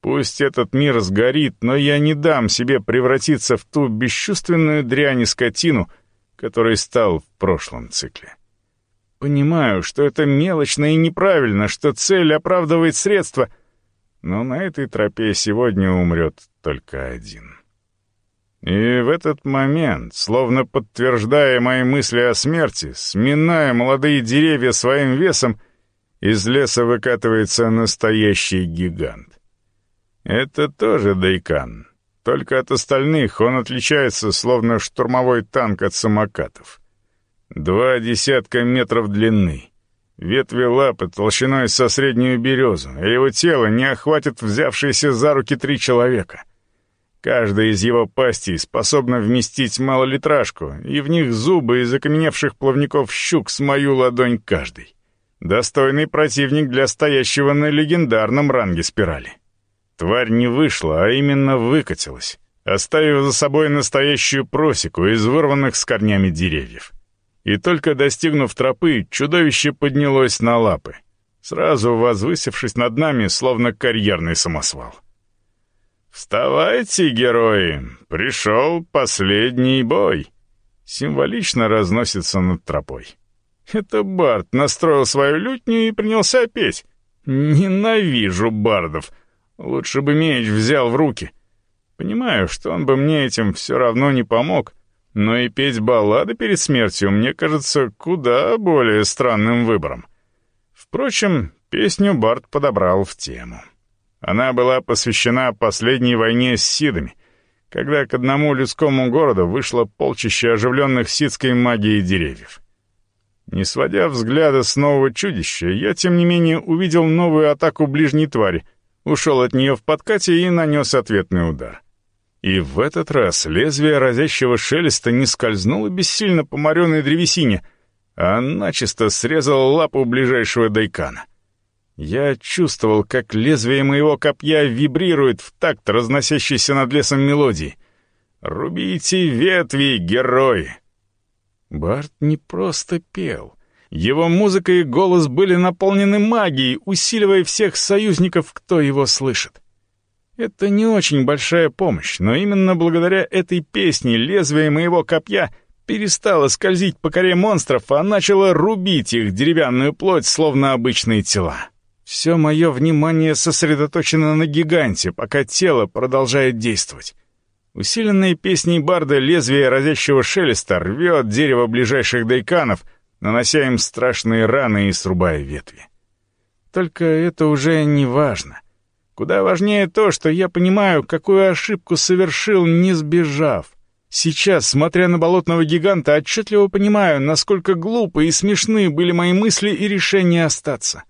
Пусть этот мир сгорит, но я не дам себе превратиться в ту бесчувственную дрянь и скотину, которой стал в прошлом цикле. Понимаю, что это мелочно и неправильно, что цель оправдывает средства, но на этой тропе сегодня умрет только один. И в этот момент, словно подтверждая мои мысли о смерти, сминая молодые деревья своим весом, из леса выкатывается настоящий гигант. Это тоже Дайкан, только от остальных он отличается, словно штурмовой танк от самокатов. Два десятка метров длины. Ветви лапы толщиной со среднюю березу, и его тело не охватит взявшиеся за руки три человека. Каждая из его пастей способна вместить малолитражку, и в них зубы из окаменевших плавников щук с мою ладонь каждый. Достойный противник для стоящего на легендарном ранге спирали. Тварь не вышла, а именно выкатилась, оставив за собой настоящую просеку из вырванных с корнями деревьев и только достигнув тропы, чудовище поднялось на лапы, сразу возвысившись над нами, словно карьерный самосвал. «Вставайте, герои! Пришел последний бой!» Символично разносится над тропой. Это Барт настроил свою лютню и принялся петь. Ненавижу бардов. Лучше бы меч взял в руки. Понимаю, что он бы мне этим все равно не помог, но и петь баллады перед смертью мне кажется куда более странным выбором. Впрочем, песню Барт подобрал в тему. Она была посвящена последней войне с сидами, когда к одному людскому городу вышло полчище оживленных сидской магией деревьев. Не сводя взгляда с нового чудища, я, тем не менее, увидел новую атаку ближней твари, ушел от нее в подкате и нанес ответный удар. И в этот раз лезвие разящего шелеста не скользнуло бессильно по мореной древесине, а начисто срезало лапу ближайшего дайкана. Я чувствовал, как лезвие моего копья вибрирует в такт разносящейся над лесом мелодии. «Рубите ветви, герои!» Барт не просто пел. Его музыка и голос были наполнены магией, усиливая всех союзников, кто его слышит. Это не очень большая помощь, но именно благодаря этой песне лезвие моего копья перестало скользить по коре монстров, а начало рубить их деревянную плоть, словно обычные тела. Все мое внимание сосредоточено на гиганте, пока тело продолжает действовать. Усиленное песней барда лезвие разящего шелеста рвет дерево ближайших дайканов, нанося им страшные раны и срубая ветви. Только это уже не важно. Куда важнее то, что я понимаю, какую ошибку совершил, не сбежав. Сейчас, смотря на болотного гиганта, отчетливо понимаю, насколько глупы и смешны были мои мысли и решения остаться.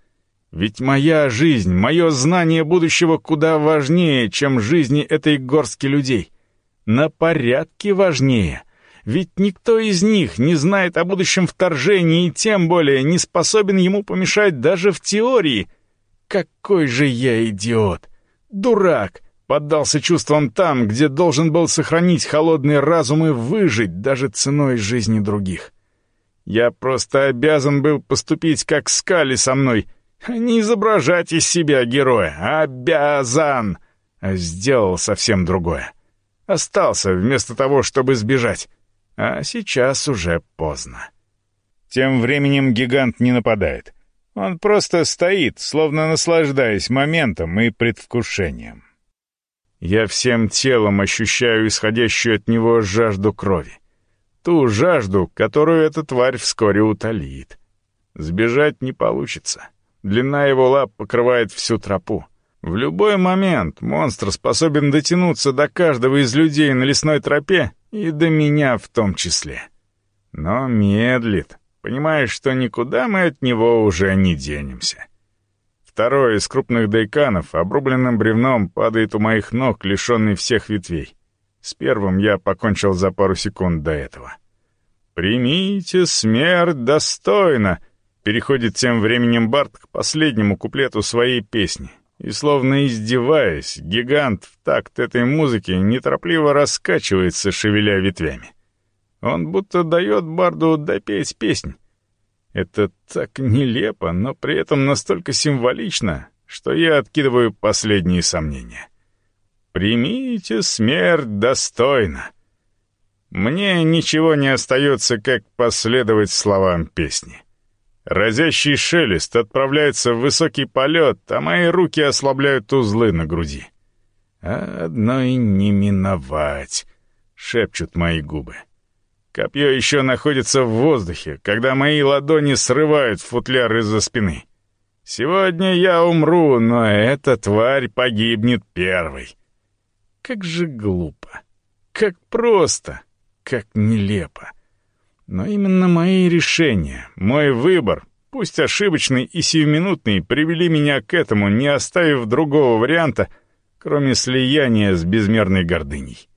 Ведь моя жизнь, мое знание будущего куда важнее, чем жизни этой горстки людей. На порядке важнее. Ведь никто из них не знает о будущем вторжении и тем более не способен ему помешать даже в теории — какой же я идиот! Дурак! Поддался чувствам там, где должен был сохранить холодный разум и выжить даже ценой жизни других. Я просто обязан был поступить как Скали со мной, не изображать из себя героя. Обязан! А сделал совсем другое. Остался вместо того, чтобы сбежать. А сейчас уже поздно. Тем временем гигант не нападает. Он просто стоит, словно наслаждаясь моментом и предвкушением. Я всем телом ощущаю исходящую от него жажду крови. Ту жажду, которую эта тварь вскоре утолит. Сбежать не получится. Длина его лап покрывает всю тропу. В любой момент монстр способен дотянуться до каждого из людей на лесной тропе и до меня в том числе. Но медлит, понимая, что никуда мы от него уже не денемся. Второй из крупных дайканов обрубленным бревном падает у моих ног, лишенный всех ветвей. С первым я покончил за пару секунд до этого. «Примите смерть достойно!» Переходит тем временем Барт к последнему куплету своей песни. И словно издеваясь, гигант в такт этой музыки неторопливо раскачивается, шевеля ветвями. Он будто дает Барду допеть песнь. Это так нелепо, но при этом настолько символично, что я откидываю последние сомнения. «Примите смерть достойно». Мне ничего не остается, как последовать словам песни. Разящий шелест отправляется в высокий полет, а мои руки ослабляют узлы на груди. А одной не миновать, шепчут мои губы. Копье еще находится в воздухе, когда мои ладони срывают футляр из-за спины. Сегодня я умру, но эта тварь погибнет первой. Как же глупо. Как просто. Как нелепо. Но именно мои решения, мой выбор, пусть ошибочный и сиюминутный, привели меня к этому, не оставив другого варианта, кроме слияния с безмерной гордыней.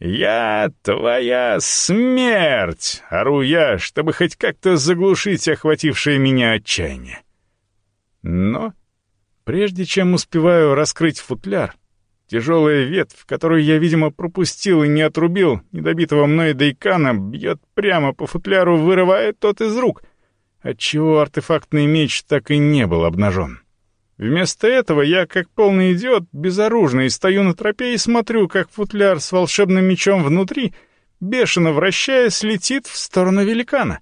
«Я твоя смерть!» — ору я, чтобы хоть как-то заглушить охватившее меня отчаяние. Но прежде чем успеваю раскрыть футляр, тяжелая ветвь, которую я, видимо, пропустил и не отрубил, недобитого мной дейкана, бьет прямо по футляру, вырывая тот из рук, отчего артефактный меч так и не был обнажен. Вместо этого я, как полный идиот, безоружный, стою на тропе и смотрю, как футляр с волшебным мечом внутри, бешено вращаясь, летит в сторону великана.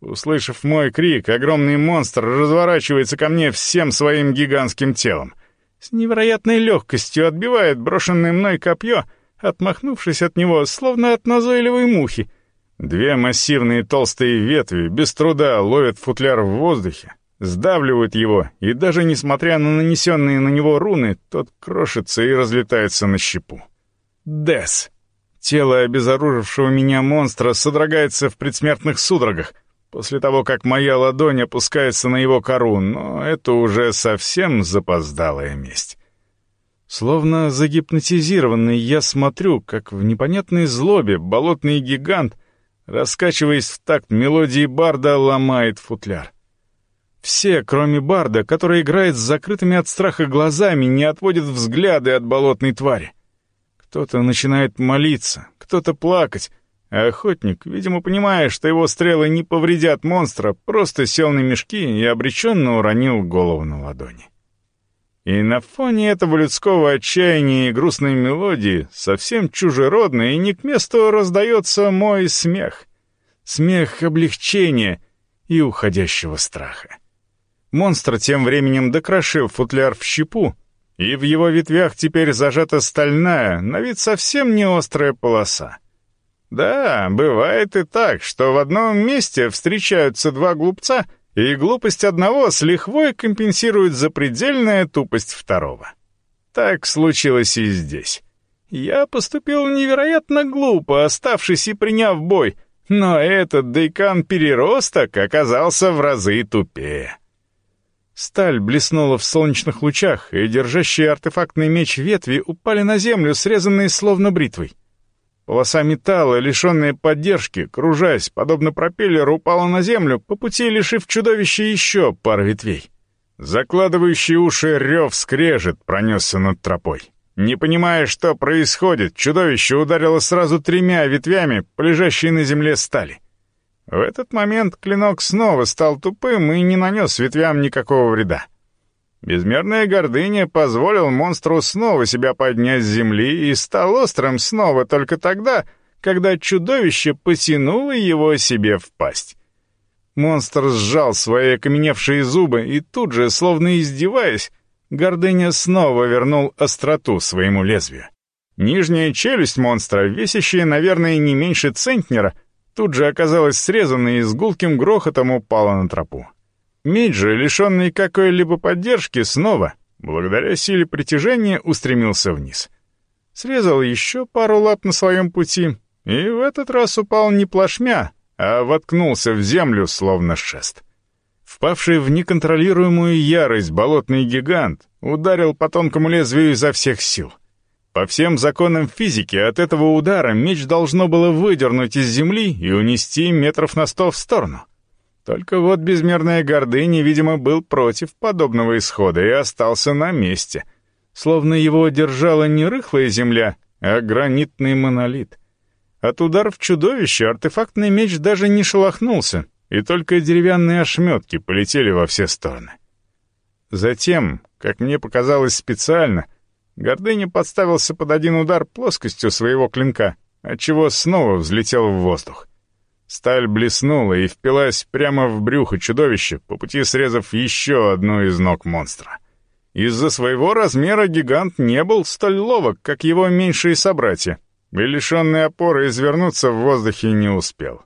Услышав мой крик, огромный монстр разворачивается ко мне всем своим гигантским телом. С невероятной легкостью отбивает брошенное мной копье, отмахнувшись от него, словно от назойливой мухи. Две массивные толстые ветви без труда ловят футляр в воздухе, сдавливают его, и даже несмотря на нанесенные на него руны, тот крошится и разлетается на щепу. Дес. Тело обезоружившего меня монстра содрогается в предсмертных судорогах, после того, как моя ладонь опускается на его кору, но это уже совсем запоздалая месть. Словно загипнотизированный, я смотрю, как в непонятной злобе болотный гигант, раскачиваясь в такт мелодии барда, ломает футляр. Все, кроме Барда, который играет с закрытыми от страха глазами, не отводят взгляды от болотной твари. Кто-то начинает молиться, кто-то плакать, охотник, видимо, понимая, что его стрелы не повредят монстра, просто сел на мешки и обреченно уронил голову на ладони. И на фоне этого людского отчаяния и грустной мелодии, совсем чужеродной и не к месту раздается мой смех. Смех облегчения и уходящего страха. Монстр тем временем докрошил футляр в щепу, и в его ветвях теперь зажата стальная, на вид совсем не острая полоса. Да, бывает и так, что в одном месте встречаются два глупца, и глупость одного с лихвой компенсирует запредельная тупость второго. Так случилось и здесь. Я поступил невероятно глупо, оставшись и приняв бой, но этот дейкан-переросток оказался в разы тупее. Сталь блеснула в солнечных лучах, и держащие артефактный меч ветви упали на землю, срезанные словно бритвой. Полоса металла, лишенная поддержки, кружась, подобно пропеллеру, упала на землю, по пути лишив чудовища еще пар ветвей. Закладывающий уши рев скрежет пронесся над тропой. Не понимая, что происходит, чудовище ударило сразу тремя ветвями по лежащей на земле стали. В этот момент клинок снова стал тупым и не нанес ветвям никакого вреда. Безмерная гордыня позволила монстру снова себя поднять с земли и стал острым снова только тогда, когда чудовище потянуло его себе в пасть. Монстр сжал свои окаменевшие зубы и тут же, словно издеваясь, гордыня снова вернул остроту своему лезвию. Нижняя челюсть монстра, весящая, наверное, не меньше центнера, тут же оказалась срезанной и с гулким грохотом упала на тропу. Же, лишенный какой-либо поддержки, снова, благодаря силе притяжения, устремился вниз. Срезал еще пару лап на своем пути, и в этот раз упал не плашмя, а воткнулся в землю, словно шест. Впавший в неконтролируемую ярость болотный гигант ударил по тонкому лезвию изо всех сил — по всем законам физики от этого удара меч должно было выдернуть из земли и унести метров на сто в сторону. Только вот безмерная гордыня, видимо, был против подобного исхода и остался на месте, словно его держала не рыхлая земля, а гранитный монолит. От ударов чудовища артефактный меч даже не шелохнулся, и только деревянные ошметки полетели во все стороны. Затем, как мне показалось специально, Гордыня подставился под один удар плоскостью своего клинка, отчего снова взлетел в воздух. Сталь блеснула и впилась прямо в брюхо чудовища, по пути срезав еще одну из ног монстра. Из-за своего размера гигант не был столь ловок, как его меньшие собратья, и лишенный опоры извернуться в воздухе не успел.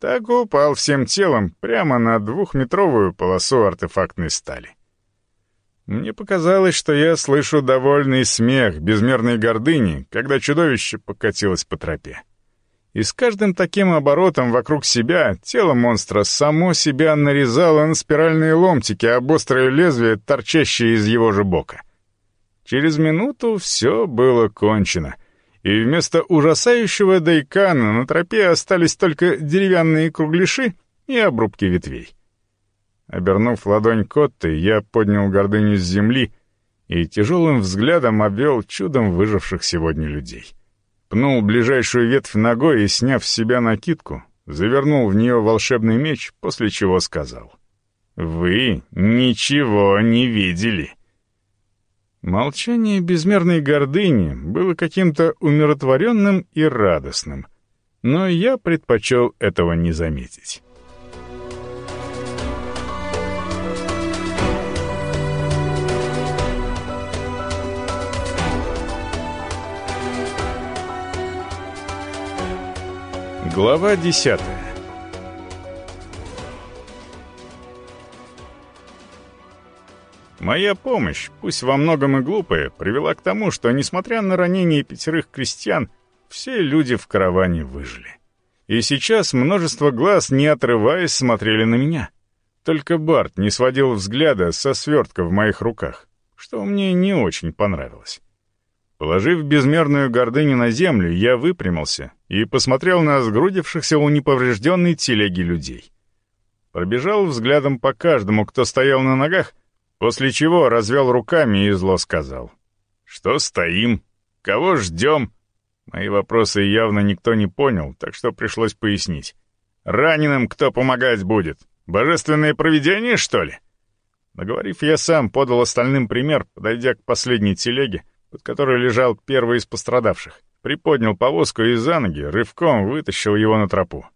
Так упал всем телом прямо на двухметровую полосу артефактной стали. Мне показалось, что я слышу довольный смех безмерной гордыни, когда чудовище покатилось по тропе. И с каждым таким оборотом вокруг себя тело монстра само себя нарезало на спиральные ломтики, об острое лезвие, торчащее из его же бока. Через минуту все было кончено, и вместо ужасающего дайкана на тропе остались только деревянные кругляши и обрубки ветвей. Обернув ладонь Котты, я поднял гордыню с земли и тяжелым взглядом обвел чудом выживших сегодня людей пнул ближайшую ветвь ногой и, сняв с себя накидку, завернул в нее волшебный меч, после чего сказал. «Вы ничего не видели». Молчание безмерной гордыни было каким-то умиротворенным и радостным, но я предпочел этого не заметить. Глава десятая Моя помощь, пусть во многом и глупая, привела к тому, что, несмотря на ранение пятерых крестьян, все люди в караване выжили. И сейчас множество глаз, не отрываясь, смотрели на меня. Только Барт не сводил взгляда со свертка в моих руках, что мне не очень понравилось. Положив безмерную гордыню на землю, я выпрямился и посмотрел на сгрудившихся у неповрежденной телеги людей. Пробежал взглядом по каждому, кто стоял на ногах, после чего развел руками и зло сказал. «Что стоим? Кого ждем?» Мои вопросы явно никто не понял, так что пришлось пояснить. «Раненым кто помогать будет? Божественное провидение, что ли?» Договорив, я сам подал остальным пример, подойдя к последней телеге, под которой лежал первый из пострадавших. Приподнял повозку и за ноги, рывком вытащил его на тропу.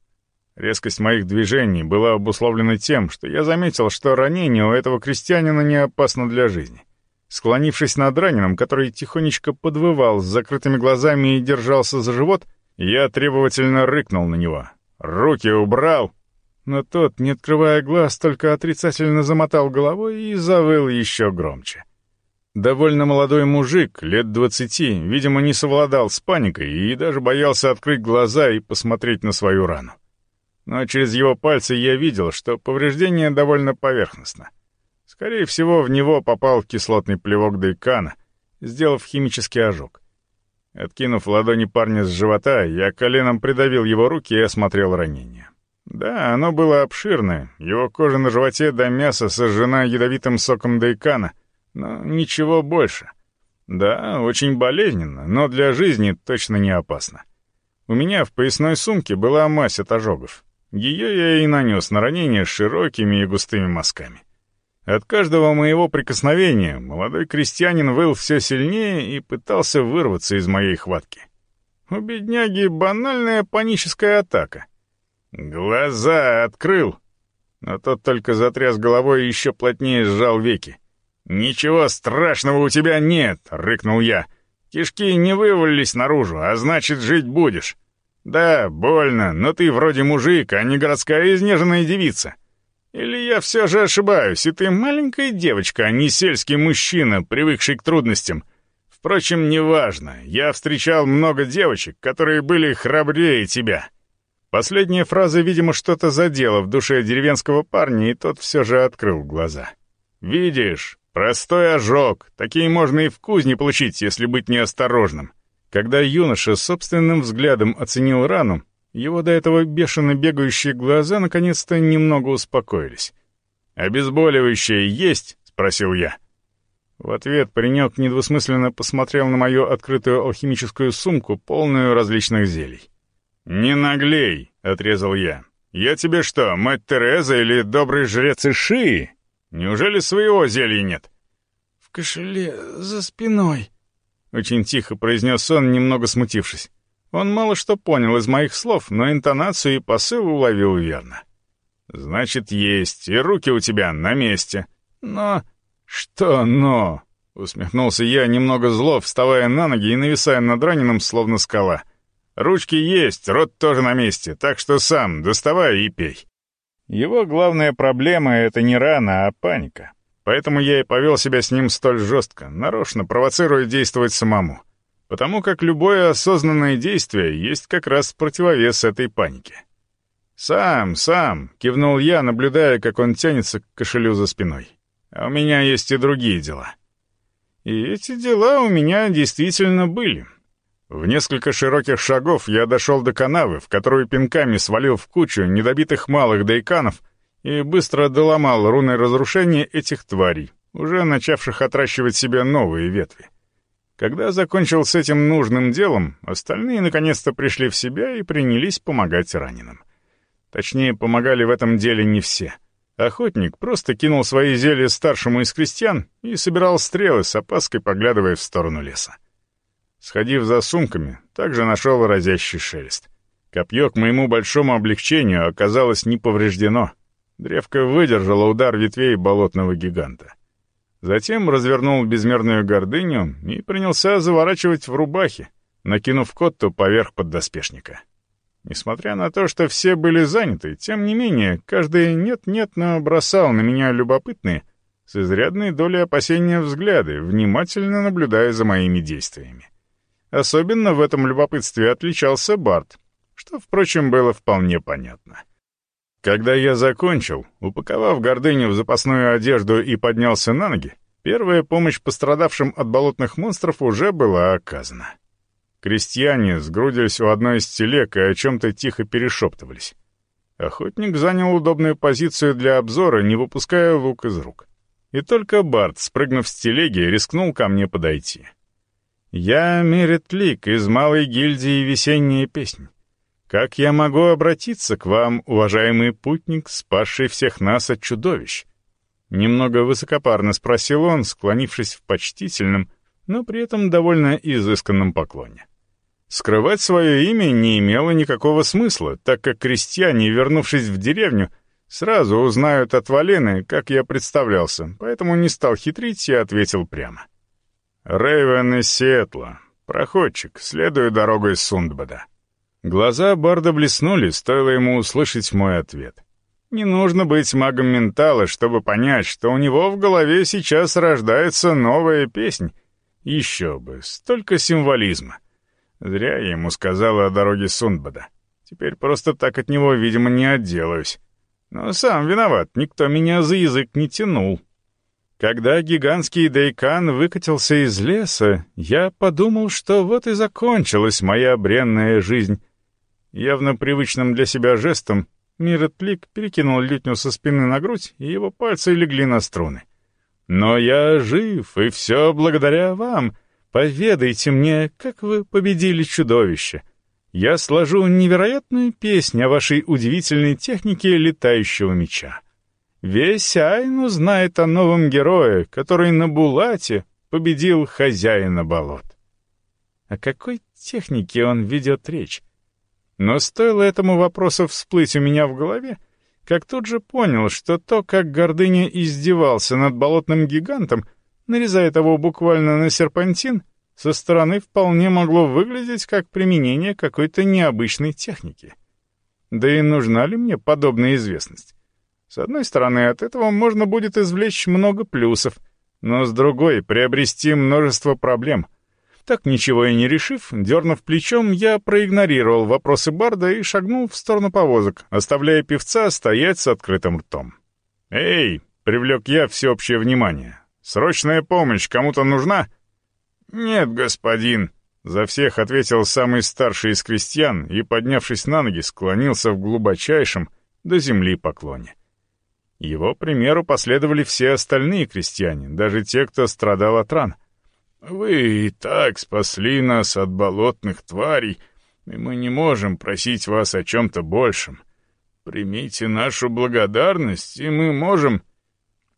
Резкость моих движений была обусловлена тем, что я заметил, что ранение у этого крестьянина не опасно для жизни. Склонившись над раненым, который тихонечко подвывал с закрытыми глазами и держался за живот, я требовательно рыкнул на него. «Руки убрал!» Но тот, не открывая глаз, только отрицательно замотал головой и завыл еще громче. Довольно молодой мужик, лет двадцати, видимо, не совладал с паникой и даже боялся открыть глаза и посмотреть на свою рану. Но через его пальцы я видел, что повреждение довольно поверхностно. Скорее всего, в него попал кислотный плевок Дейкана, сделав химический ожог. Откинув ладони парня с живота, я коленом придавил его руки и осмотрел ранение. Да, оно было обширное, его кожа на животе до мяса сожжена ядовитым соком Дейкана — но ничего больше. Да, очень болезненно, но для жизни точно не опасно. У меня в поясной сумке была мазь от ожогов. Ее я и нанес на ранение широкими и густыми мазками. От каждого моего прикосновения молодой крестьянин выл все сильнее и пытался вырваться из моей хватки. У бедняги банальная паническая атака. «Глаза открыл!» Но тот только затряс головой и еще плотнее сжал веки. «Ничего страшного у тебя нет», — рыкнул я. «Кишки не вывалились наружу, а значит, жить будешь. Да, больно, но ты вроде мужик, а не городская изнеженная девица. Или я все же ошибаюсь, и ты маленькая девочка, а не сельский мужчина, привыкший к трудностям. Впрочем, неважно, я встречал много девочек, которые были храбрее тебя». Последняя фраза, видимо, что-то задела в душе деревенского парня, и тот все же открыл глаза. «Видишь, Простой ожог. Такие можно и в кузне получить, если быть неосторожным. Когда юноша собственным взглядом оценил рану, его до этого бешено бегающие глаза наконец-то немного успокоились. «Обезболивающее есть?» — спросил я. В ответ паренек недвусмысленно посмотрел на мою открытую алхимическую сумку, полную различных зелий. «Не наглей!» — отрезал я. Я тебе что, мать Тереза или добрый жрец Ишии? Неужели своего зелья нет?» «В кошеле за спиной», — очень тихо произнес он, немного смутившись. Он мало что понял из моих слов, но интонацию и посыл уловил верно. «Значит, есть, и руки у тебя на месте. Но...» «Что «но»?» — усмехнулся я немного зло, вставая на ноги и нависая над раненым, словно скала. «Ручки есть, рот тоже на месте, так что сам доставай и пей». Его главная проблема — это не рана, а паника. Поэтому я и повел себя с ним столь жестко, нарочно провоцируя действовать самому потому как любое осознанное действие есть как раз противовес этой панике. «Сам, сам», — кивнул я, наблюдая, как он тянется к кошелю за спиной. «А у меня есть и другие дела». И эти дела у меня действительно были. В несколько широких шагов я дошел до канавы, в которую пинками свалил в кучу недобитых малых дайканов и быстро доломал руной разрушения этих тварей, уже начавших отращивать себе новые ветви. Когда закончил с этим нужным делом, остальные наконец-то пришли в себя и принялись помогать раненым. Точнее, помогали в этом деле не все. Охотник просто кинул свои зелья старшему из крестьян и собирал стрелы с опаской, поглядывая в сторону леса. Сходив за сумками, также нашел разящий шелест. Копье, к моему большому облегчению, оказалось не повреждено. Древко выдержало удар ветвей болотного гиганта. Затем развернул безмерную гордыню и принялся заворачивать в рубахи, накинув котту поверх поддоспешника. Несмотря на то, что все были заняты, тем не менее, каждый нет-нет, но бросал на меня любопытные, с изрядной долей опасения взгляды, внимательно наблюдая за моими действиями. Особенно в этом любопытстве отличался Барт, что, впрочем, было вполне понятно. Когда я закончил, упаковав гордыню в запасную одежду и поднялся на ноги, первая помощь пострадавшим от болотных монстров уже была оказана. Крестьяне сгрудились у одной из телег и о чем-то тихо перешептывались. Охотник занял удобную позицию для обзора, не выпуская лук из рук. И только Барт, спрыгнув с телеги, рискнул ко мне подойти. «Я Мерит Лик из Малой гильдии «Весенняя песнь». «Как я могу обратиться к вам, уважаемый путник, спасший всех нас от чудовищ?» Немного высокопарно спросил он, склонившись в почтительном, но при этом довольно изысканном поклоне. Скрывать свое имя не имело никакого смысла, так как крестьяне, вернувшись в деревню, сразу узнают от Валены, как я представлялся, поэтому не стал хитрить и ответил прямо. «Рэйвен из Сиэтла, проходчик, следуя дорогой Сундбада». Глаза Барда блеснули, стоило ему услышать мой ответ. Не нужно быть магом ментала, чтобы понять, что у него в голове сейчас рождается новая песнь. Еще бы, столько символизма. Зря я ему сказала о дороге Сундбада. Теперь просто так от него, видимо, не отделаюсь. Но сам виноват, никто меня за язык не тянул. Когда гигантский Дейкан выкатился из леса, я подумал, что вот и закончилась моя бренная жизнь. Явно привычным для себя жестом Миротлик перекинул лютню со спины на грудь, и его пальцы легли на струны. «Но я жив, и все благодаря вам. Поведайте мне, как вы победили чудовище. Я сложу невероятную песню о вашей удивительной технике летающего меча. Весь Айн узнает о новом герое, который на Булате победил хозяина болот. О какой технике он ведет речь? Но стоило этому вопросу всплыть у меня в голове, как тут же понял, что то, как Гордыня издевался над болотным гигантом, нарезая его буквально на серпантин, со стороны вполне могло выглядеть как применение какой-то необычной техники. Да и нужна ли мне подобная известность? С одной стороны, от этого можно будет извлечь много плюсов, но с другой — приобрести множество проблем. Так ничего и не решив, дернув плечом, я проигнорировал вопросы Барда и шагнул в сторону повозок, оставляя певца стоять с открытым ртом. «Эй!» — привлек я всеобщее внимание. «Срочная помощь кому-то нужна?» «Нет, господин», — за всех ответил самый старший из крестьян и, поднявшись на ноги, склонился в глубочайшем до земли поклоне. Его примеру последовали все остальные крестьяне, даже те, кто страдал от ран. «Вы и так спасли нас от болотных тварей, и мы не можем просить вас о чем-то большем. примите нашу благодарность, и мы можем...»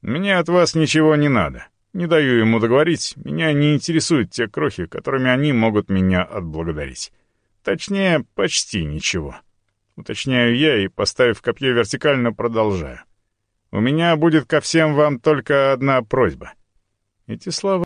«Мне от вас ничего не надо. Не даю ему договорить. Меня не интересуют те крохи, которыми они могут меня отблагодарить. Точнее, почти ничего. Уточняю я и, поставив копье вертикально, продолжаю. У меня будет ко всем вам только одна просьба». Эти слова